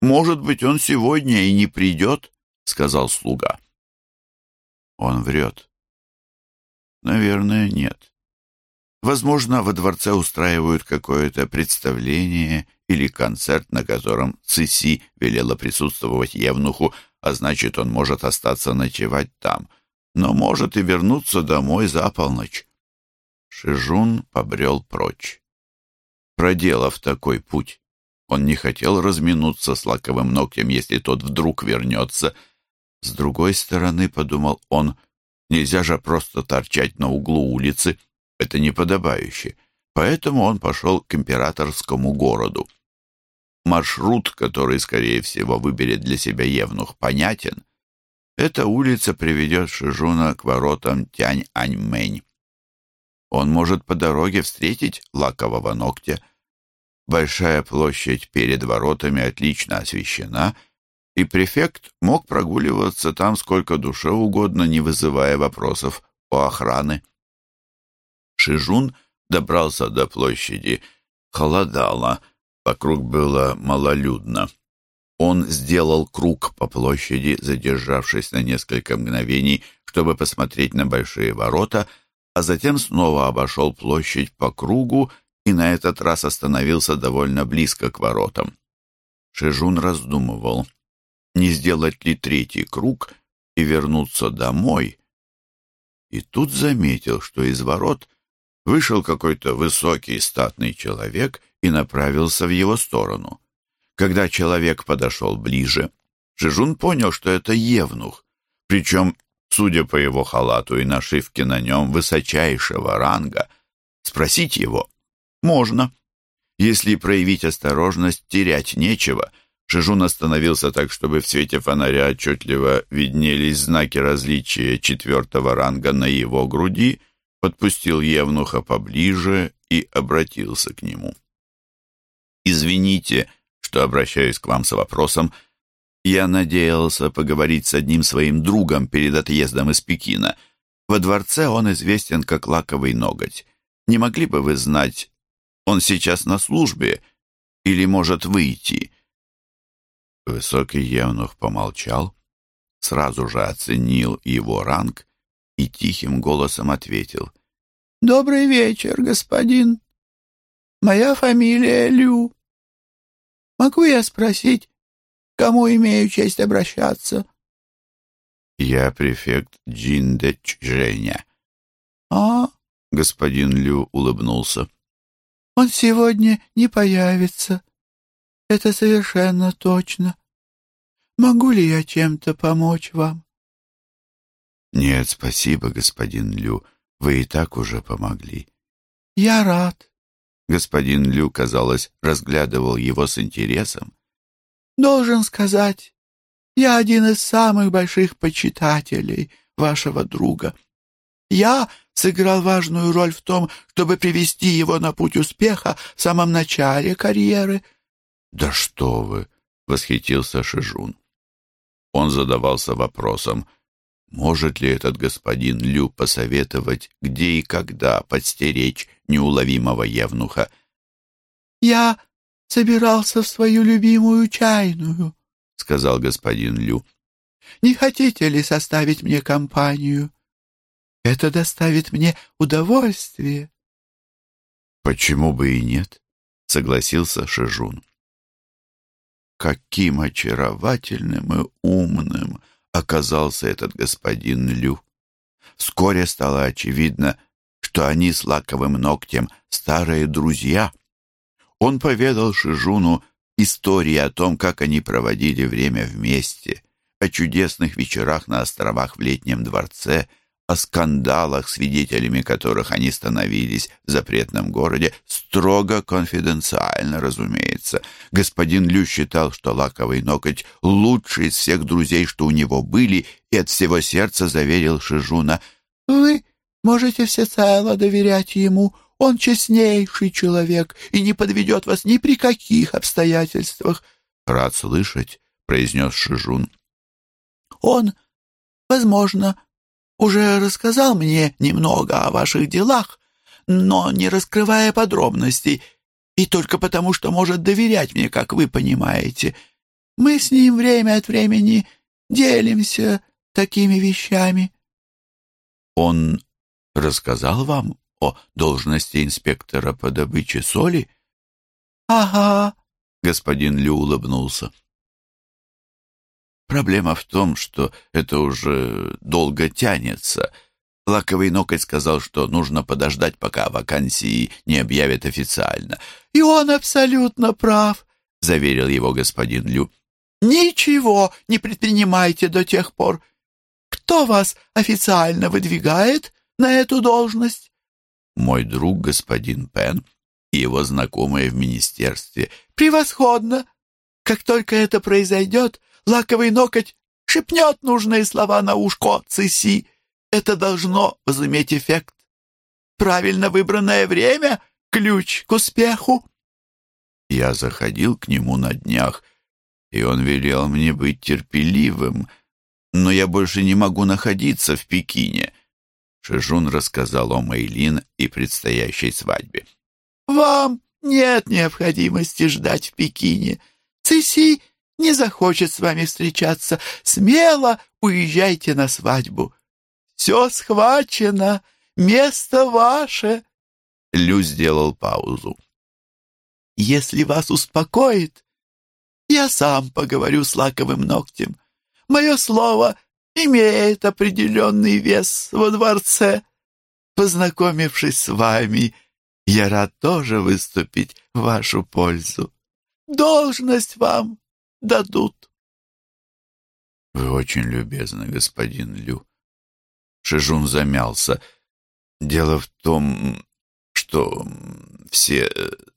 «Может быть, он сегодня и не придет», — сказал слуга. Он врет. Наверное, нет. Возможно, во дворце устраивают какое-то представление или концерт, на котором Циси велела присутствовать Евнуху, а значит, он может остаться ночевать там, но может и вернуться домой за полночь. Шижун побрел прочь. Проделав такой путь, он не хотел разминуться с лаковым ногтем, если тот вдруг вернется. С другой стороны, подумал он, нельзя же просто торчать на углу улицы. Это неподобающе. Поэтому он пошел к императорскому городу. Маршрут, который, скорее всего, выберет для себя Евнух, понятен. Эта улица приведет Шижуна к воротам Тянь-Аньмэнь. Он может по дороге встретить лакового ногтя. Большая площадь перед воротами отлично освещена, и префект мог прогуливаться там сколько душе угодно, не вызывая вопросов у охраны. Шижун добрался до площади. Холодало, вокруг было малолюдно. Он сделал круг по площади, задержавшись на несколько мгновений, чтобы посмотреть на большие ворота, а затем снова обошел площадь по кругу и на этот раз остановился довольно близко к воротам. Шижун раздумывал, не сделать ли третий круг и вернуться домой. И тут заметил, что из ворот вышел какой-то высокий статный человек и направился в его сторону. Когда человек подошел ближе, Жижун понял, что это Евнух, причем, судя по его халату и нашивке на нем высочайшего ранга, спросить его можно. Если проявить осторожность, терять нечего. Шижун остановился так, чтобы в свете фонаря отчетливо виднелись знаки различия четвертого ранга на его груди — подпустил Евнуха поближе и обратился к нему. «Извините, что обращаюсь к вам с вопросом. Я надеялся поговорить с одним своим другом перед отъездом из Пекина. Во дворце он известен как лаковый ноготь. Не могли бы вы знать, он сейчас на службе или может выйти?» Высокий Евнух помолчал, сразу же оценил его ранг и тихим голосом ответил. «Добрый вечер, господин. Моя фамилия Лю. Могу я спросить, кому имею честь обращаться?» «Я префект Джиндеч Женя». «А?» — господин Лю улыбнулся. «Он сегодня не появится. Это совершенно точно. Могу ли я чем-то помочь вам?» «Нет, спасибо, господин Лю, вы и так уже помогли». «Я рад». Господин Лю, казалось, разглядывал его с интересом. «Должен сказать, я один из самых больших почитателей вашего друга. Я сыграл важную роль в том, чтобы привести его на путь успеха в самом начале карьеры». «Да что вы!» — восхитился Шижун. Он задавался вопросом, может ли этот господин Лю посоветовать, где и когда подстеречь неуловимого евнуха? «Я собирался в свою любимую чайную», — сказал господин Лю. «Не хотите ли составить мне компанию? Это доставит мне удовольствие». «Почему бы и нет?» — согласился Шижун. Каким очаровательным и умным оказался этот господин Лю. Вскоре стало очевидно, что они с лаковым ногтем старые друзья. Он поведал Шижуну истории о том, как они проводили время вместе, о чудесных вечерах на островах в летнем дворце, о скандалах, свидетелями которых они становились в запретном городе, строго конфиденциально, разумеется. Господин Лю считал, что лаковый ноготь лучший из всех друзей, что у него были, и от всего сердца заверил Шижуна. «Вы можете всецело доверять ему. Он честнейший человек и не подведет вас ни при каких обстоятельствах». «Рад слышать», — произнес Шижун. «Он, возможно, уже рассказал мне немного о ваших делах, но не раскрывая подробностей, и только потому, что может доверять мне, как вы понимаете. Мы с ним время от времени делимся такими вещами». «Он рассказал вам о должности инспектора по добыче соли?» «Ага», — господин Лю улыбнулся. Проблема в том, что это уже долго тянется. Лаковый ноготь сказал, что нужно подождать, пока вакансии не объявят официально. «И он абсолютно прав», — заверил его господин Лю. «Ничего не предпринимайте до тех пор. Кто вас официально выдвигает на эту должность?» «Мой друг, господин Пен, и его знакомые в министерстве». «Превосходно! Как только это произойдет, лаковый ноготь шепнет нужные слова на ушко Циси. Это должно возыметь эффект. Правильно выбранное время — ключ к успеху. Я заходил к нему на днях, и он велел мне быть терпеливым, но я больше не могу находиться в Пекине. Шижун рассказал о Мэйлин и предстоящей свадьбе. «Вам нет необходимости ждать в Пекине. Циси не захочет с вами встречаться, смело уезжайте на свадьбу. Все схвачено, место ваше. Лю сделал паузу. Если вас успокоит, я сам поговорю с лаковым ногтем. Мое слово имеет определенный вес во дворце. Познакомившись с вами, я рад тоже выступить в вашу пользу. Должность вам дадут. Вы очень любезны, господин Лю. Шижун замялся. Дело в том, что все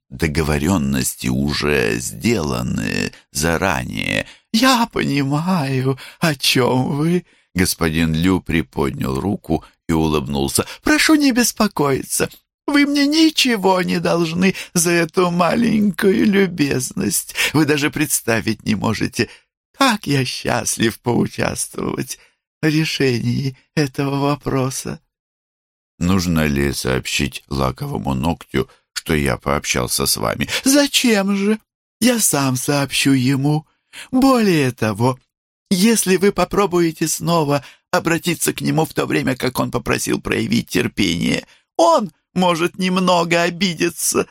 договоренности уже сделаны заранее. Я понимаю, о чем вы. Господин Лю приподнял руку и улыбнулся. Прошу не беспокоиться. Вы мне ничего не должны за эту маленькую любезность. Вы даже представить не можете, как я счастлив поучаствовать в решении этого вопроса. Нужно ли сообщить лаковому ногтю, что я пообщался с вами? Зачем же? Я сам сообщу ему. Более того, если вы попробуете снова обратиться к нему в то время, как он попросил проявить терпение, он может немного обидеться.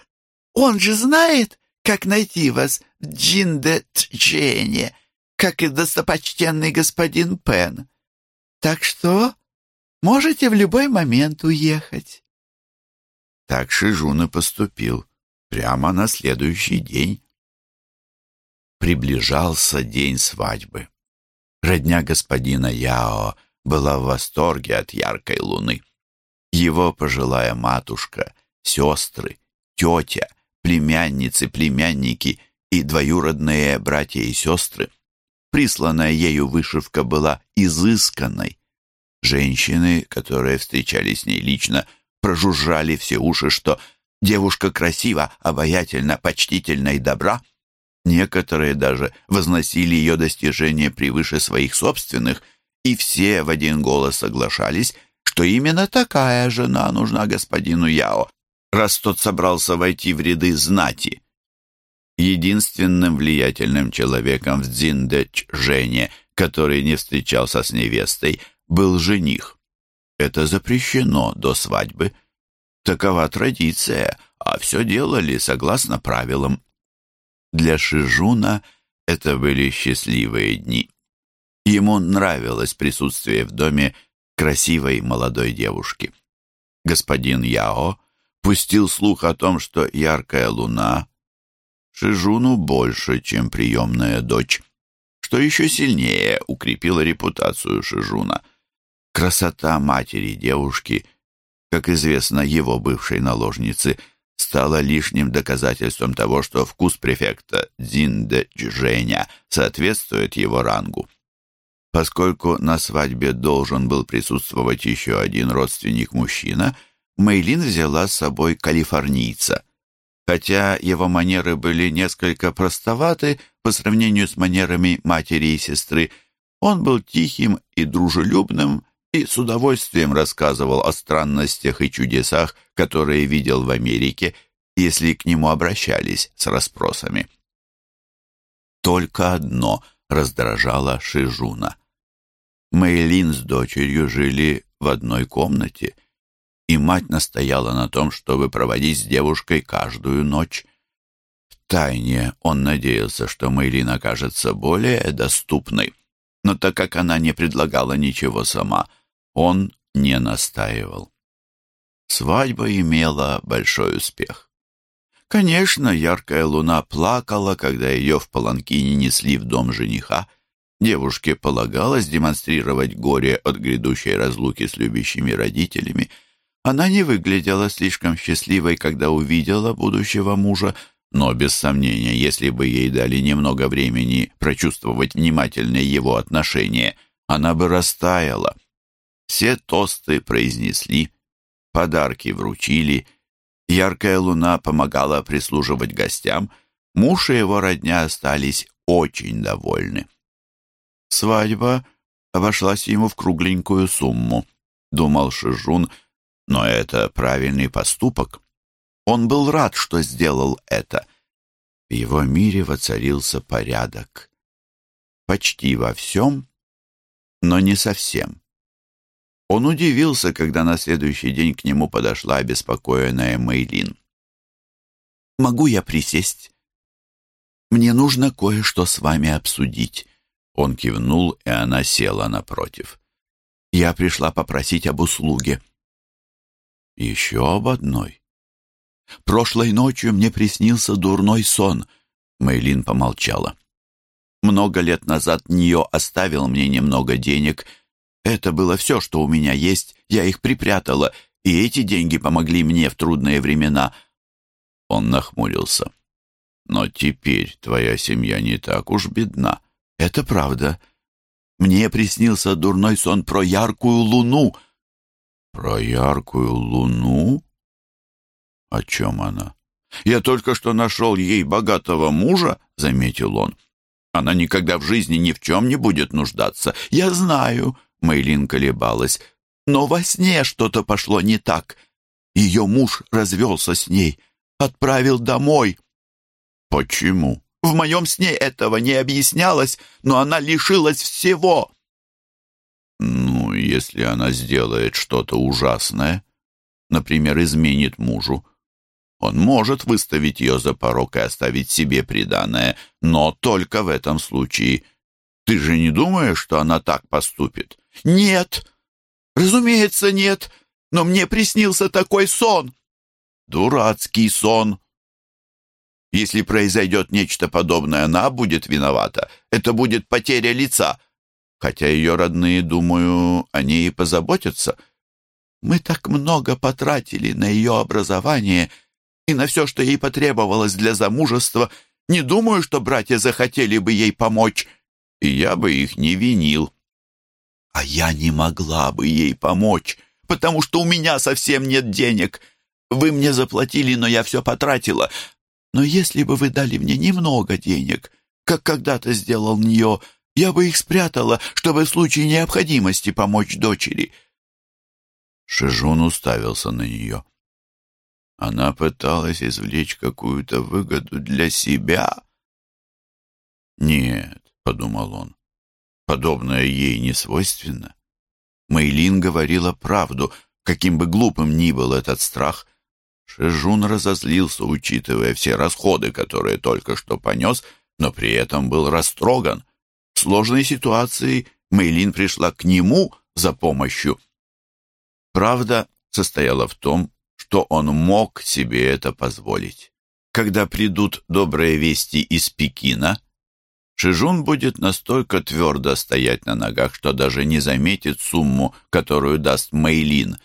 Он же знает, как найти вас в Джиндетчене, как и достопочтенный господин Пен. Так что можете в любой момент уехать». Так Шижун и поступил, прямо на следующий день. Приближался день свадьбы. Родня господина Яо была в восторге от яркой луны. Его пожилая матушка, сестры, тетя, племянницы, племянники и двоюродные братья и сестры. Присланная ею вышивка была изысканной. Женщины, которые встречались с ней лично, прожужжали все уши, что девушка красива, обаятельна, почтительна и добра. Некоторые даже возносили ее достижения превыше своих собственных, и все в один голос соглашались, что именно такая жена нужна господину Яо, раз тот собрался войти в ряды знати. Единственным влиятельным человеком в Дзиндеч Жене, который не встречался с невестой, был жених. Это запрещено до свадьбы. Такова традиция, а все делали согласно правилам. Для Шижуна это были счастливые дни. Ему нравилось присутствие в доме красивой молодой девушки. Господин Яо пустил слух о том, что яркая луна Шижуну больше, чем приемная дочь, что еще сильнее укрепило репутацию Шижуна. Красота матери девушки, как известно его бывшей наложницы, стала лишним доказательством того, что вкус префекта Дзинде Дженя соответствует его рангу. Поскольку на свадьбе должен был присутствовать еще один родственник-мужчина — Мейлин взяла с собой калифорнийца. Хотя его манеры были несколько простоваты по сравнению с манерами матери и сестры, он был тихим и дружелюбным и с удовольствием рассказывал о странностях и чудесах, которые видел в Америке, если к нему обращались с расспросами. Только одно раздражало Шижуна. Мэйлин с дочерью жили в одной комнате — и мать настояла на том, чтобы проводить с девушкой каждую ночь. Втайне он надеялся, что Мэйлин окажется более доступной, но так как она не предлагала ничего сама, он не настаивал. Свадьба имела большой успех. Конечно, яркая луна плакала, когда ее в паланкине несли в дом жениха. Девушке полагалось демонстрировать горе от грядущей разлуки с любящими родителями — она не выглядела слишком счастливой, когда увидела будущего мужа, но, без сомнения, если бы ей дали немного времени прочувствовать внимательное его отношение, она бы растаяла. Все тосты произнесли, подарки вручили, яркая луна помогала прислуживать гостям, муж и его родня остались очень довольны. Свадьба обошлась ему в кругленькую сумму, думал Шижун, — но это правильный поступок. Он был рад, что сделал это. В его мире воцарился порядок. Почти во всем, но не совсем. Он удивился, когда на следующий день к нему подошла обеспокоенная Мейлин. «Могу я присесть? Мне нужно кое-что с вами обсудить». Он кивнул, и она села напротив. «Я пришла попросить об услуге. Еще об одной. Прошлой ночью мне приснился дурной сон. Мейлин помолчала. Много лет назад Ньо оставил мне немного денег. Это было все, что у меня есть. Я их припрятала, и эти деньги помогли мне в трудные времена. Он нахмурился. Но теперь твоя семья не так уж бедна. Это правда. Мне приснился дурной сон про яркую луну — про яркую луну? О чем она? Я только что нашел ей богатого мужа, заметил он. Она никогда в жизни ни в чем не будет нуждаться. Я знаю, Мейлин колебалась, но во сне что-то пошло не так. Ее муж развелся с ней, отправил домой. Почему? В моем сне этого не объяснялось, но она лишилась всего. Ну, если она сделает что-то ужасное, например, изменит мужу, он может выставить ее за порог и оставить себе приданное, но только в этом случае. Ты же не думаешь, что она так поступит? Нет, разумеется, нет, но мне приснился такой сон. Дурацкий сон. Если произойдет нечто подобное, она будет виновата. Это будет потеря лица. хотя ее родные, думаю, они и позаботятся. Мы так много потратили на ее образование и на все, что ей потребовалось для замужества. Не думаю, что братья захотели бы ей помочь, и я бы их не винил. А я не могла бы ей помочь, потому что у меня совсем нет денег. Вы мне заплатили, но я все потратила. Но если бы вы дали мне немного денег, как когда-то сделал нее, я бы их спрятала, чтобы в случае необходимости помочь дочери». Шижун уставился на нее. Она пыталась извлечь какую-то выгоду для себя. «Нет», — подумал он, — «подобное ей не свойственно». Мэйлин говорила правду, каким бы глупым ни был этот страх. Шижун разозлился, учитывая все расходы, которые только что понес, но при этом был растроган. В сложной ситуации Мэйлин пришла к нему за помощью. Правда состояла в том, что он мог себе это позволить. Когда придут добрые вести из Пекина, Шижун будет настолько твердо стоять на ногах, что даже не заметит сумму, которую даст Мэйлин.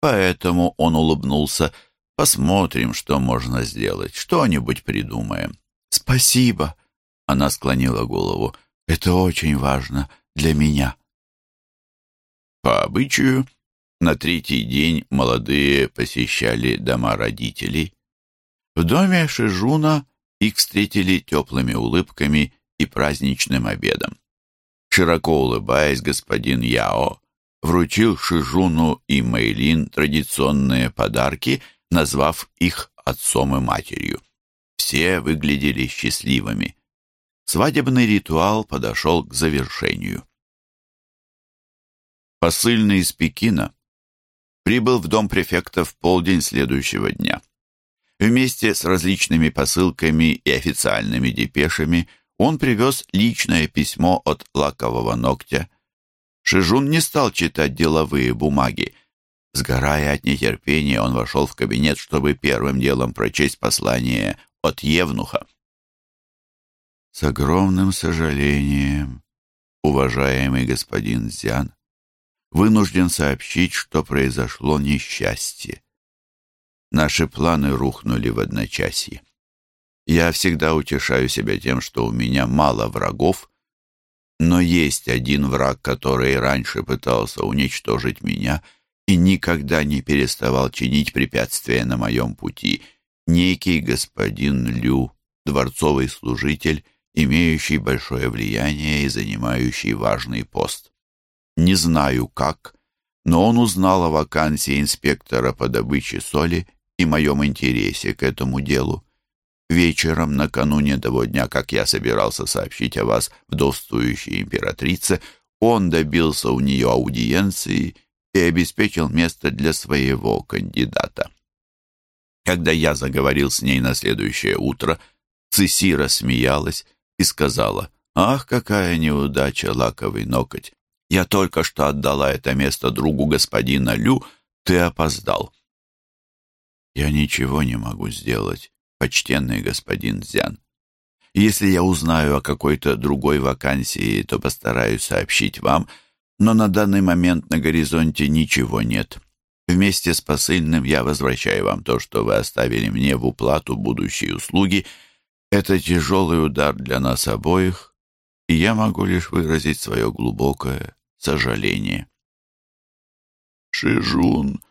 Поэтому он улыбнулся. «Посмотрим, что можно сделать. Что-нибудь придумаем». «Спасибо», — она склонила голову. Это очень важно для меня. По обычаю, на третий день молодые посещали дома родителей. В доме Шижуна их встретили теплыми улыбками и праздничным обедом. Широко улыбаясь, господин Яо вручил Шижуну и Мэйлин традиционные подарки, назвав их отцом и матерью. Все выглядели счастливыми свадебный ритуал подошел к завершению. Посыльный из Пекина прибыл в дом префекта в полдень следующего дня. Вместе с различными посылками и официальными депешами он привез личное письмо от лакового ногтя. Шижун не стал читать деловые бумаги. Сгорая от нетерпения, он вошел в кабинет, чтобы первым делом прочесть послание от Евнуха. С огромным сожалением, уважаемый господин Зян, вынужден сообщить, что произошло несчастье. Наши планы рухнули в одночасье. Я всегда утешаю себя тем, что у меня мало врагов, но есть один враг, который раньше пытался уничтожить меня и никогда не переставал чинить препятствия на моем пути. Некий господин Лю, дворцовый служитель, имеющий большое влияние и занимающий важный пост. Не знаю как, но он узнал о вакансии инспектора по добыче соли и моем интересе к этому делу. Вечером, накануне того дня, как я собирался сообщить о вас вдовствующей императрице, он добился у нее аудиенции и обеспечил место для своего кандидата. Когда я заговорил с ней на следующее утро, Цисира смеялась, и сказала, «Ах, какая неудача, лаковый ноготь! Я только что отдала это место другу господина Лю, ты опоздал». «Я ничего не могу сделать, почтенный господин Зян. Если я узнаю о какой-то другой вакансии, то постараюсь сообщить вам, но на данный момент на горизонте ничего нет. Вместе с посыльным я возвращаю вам то, что вы оставили мне в уплату будущей услуги — это тяжелый удар для нас обоих, и я могу лишь выразить свое глубокое сожаление. Шижун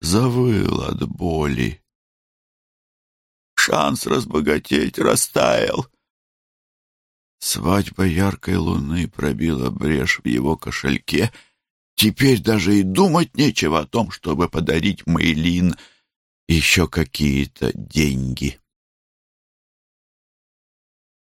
завыл от боли. Шанс разбогатеть растаял. Свадьба яркой луны пробила брешь в его кошельке. Теперь даже и думать нечего о том, чтобы подарить Мэйлин еще какие-то деньги.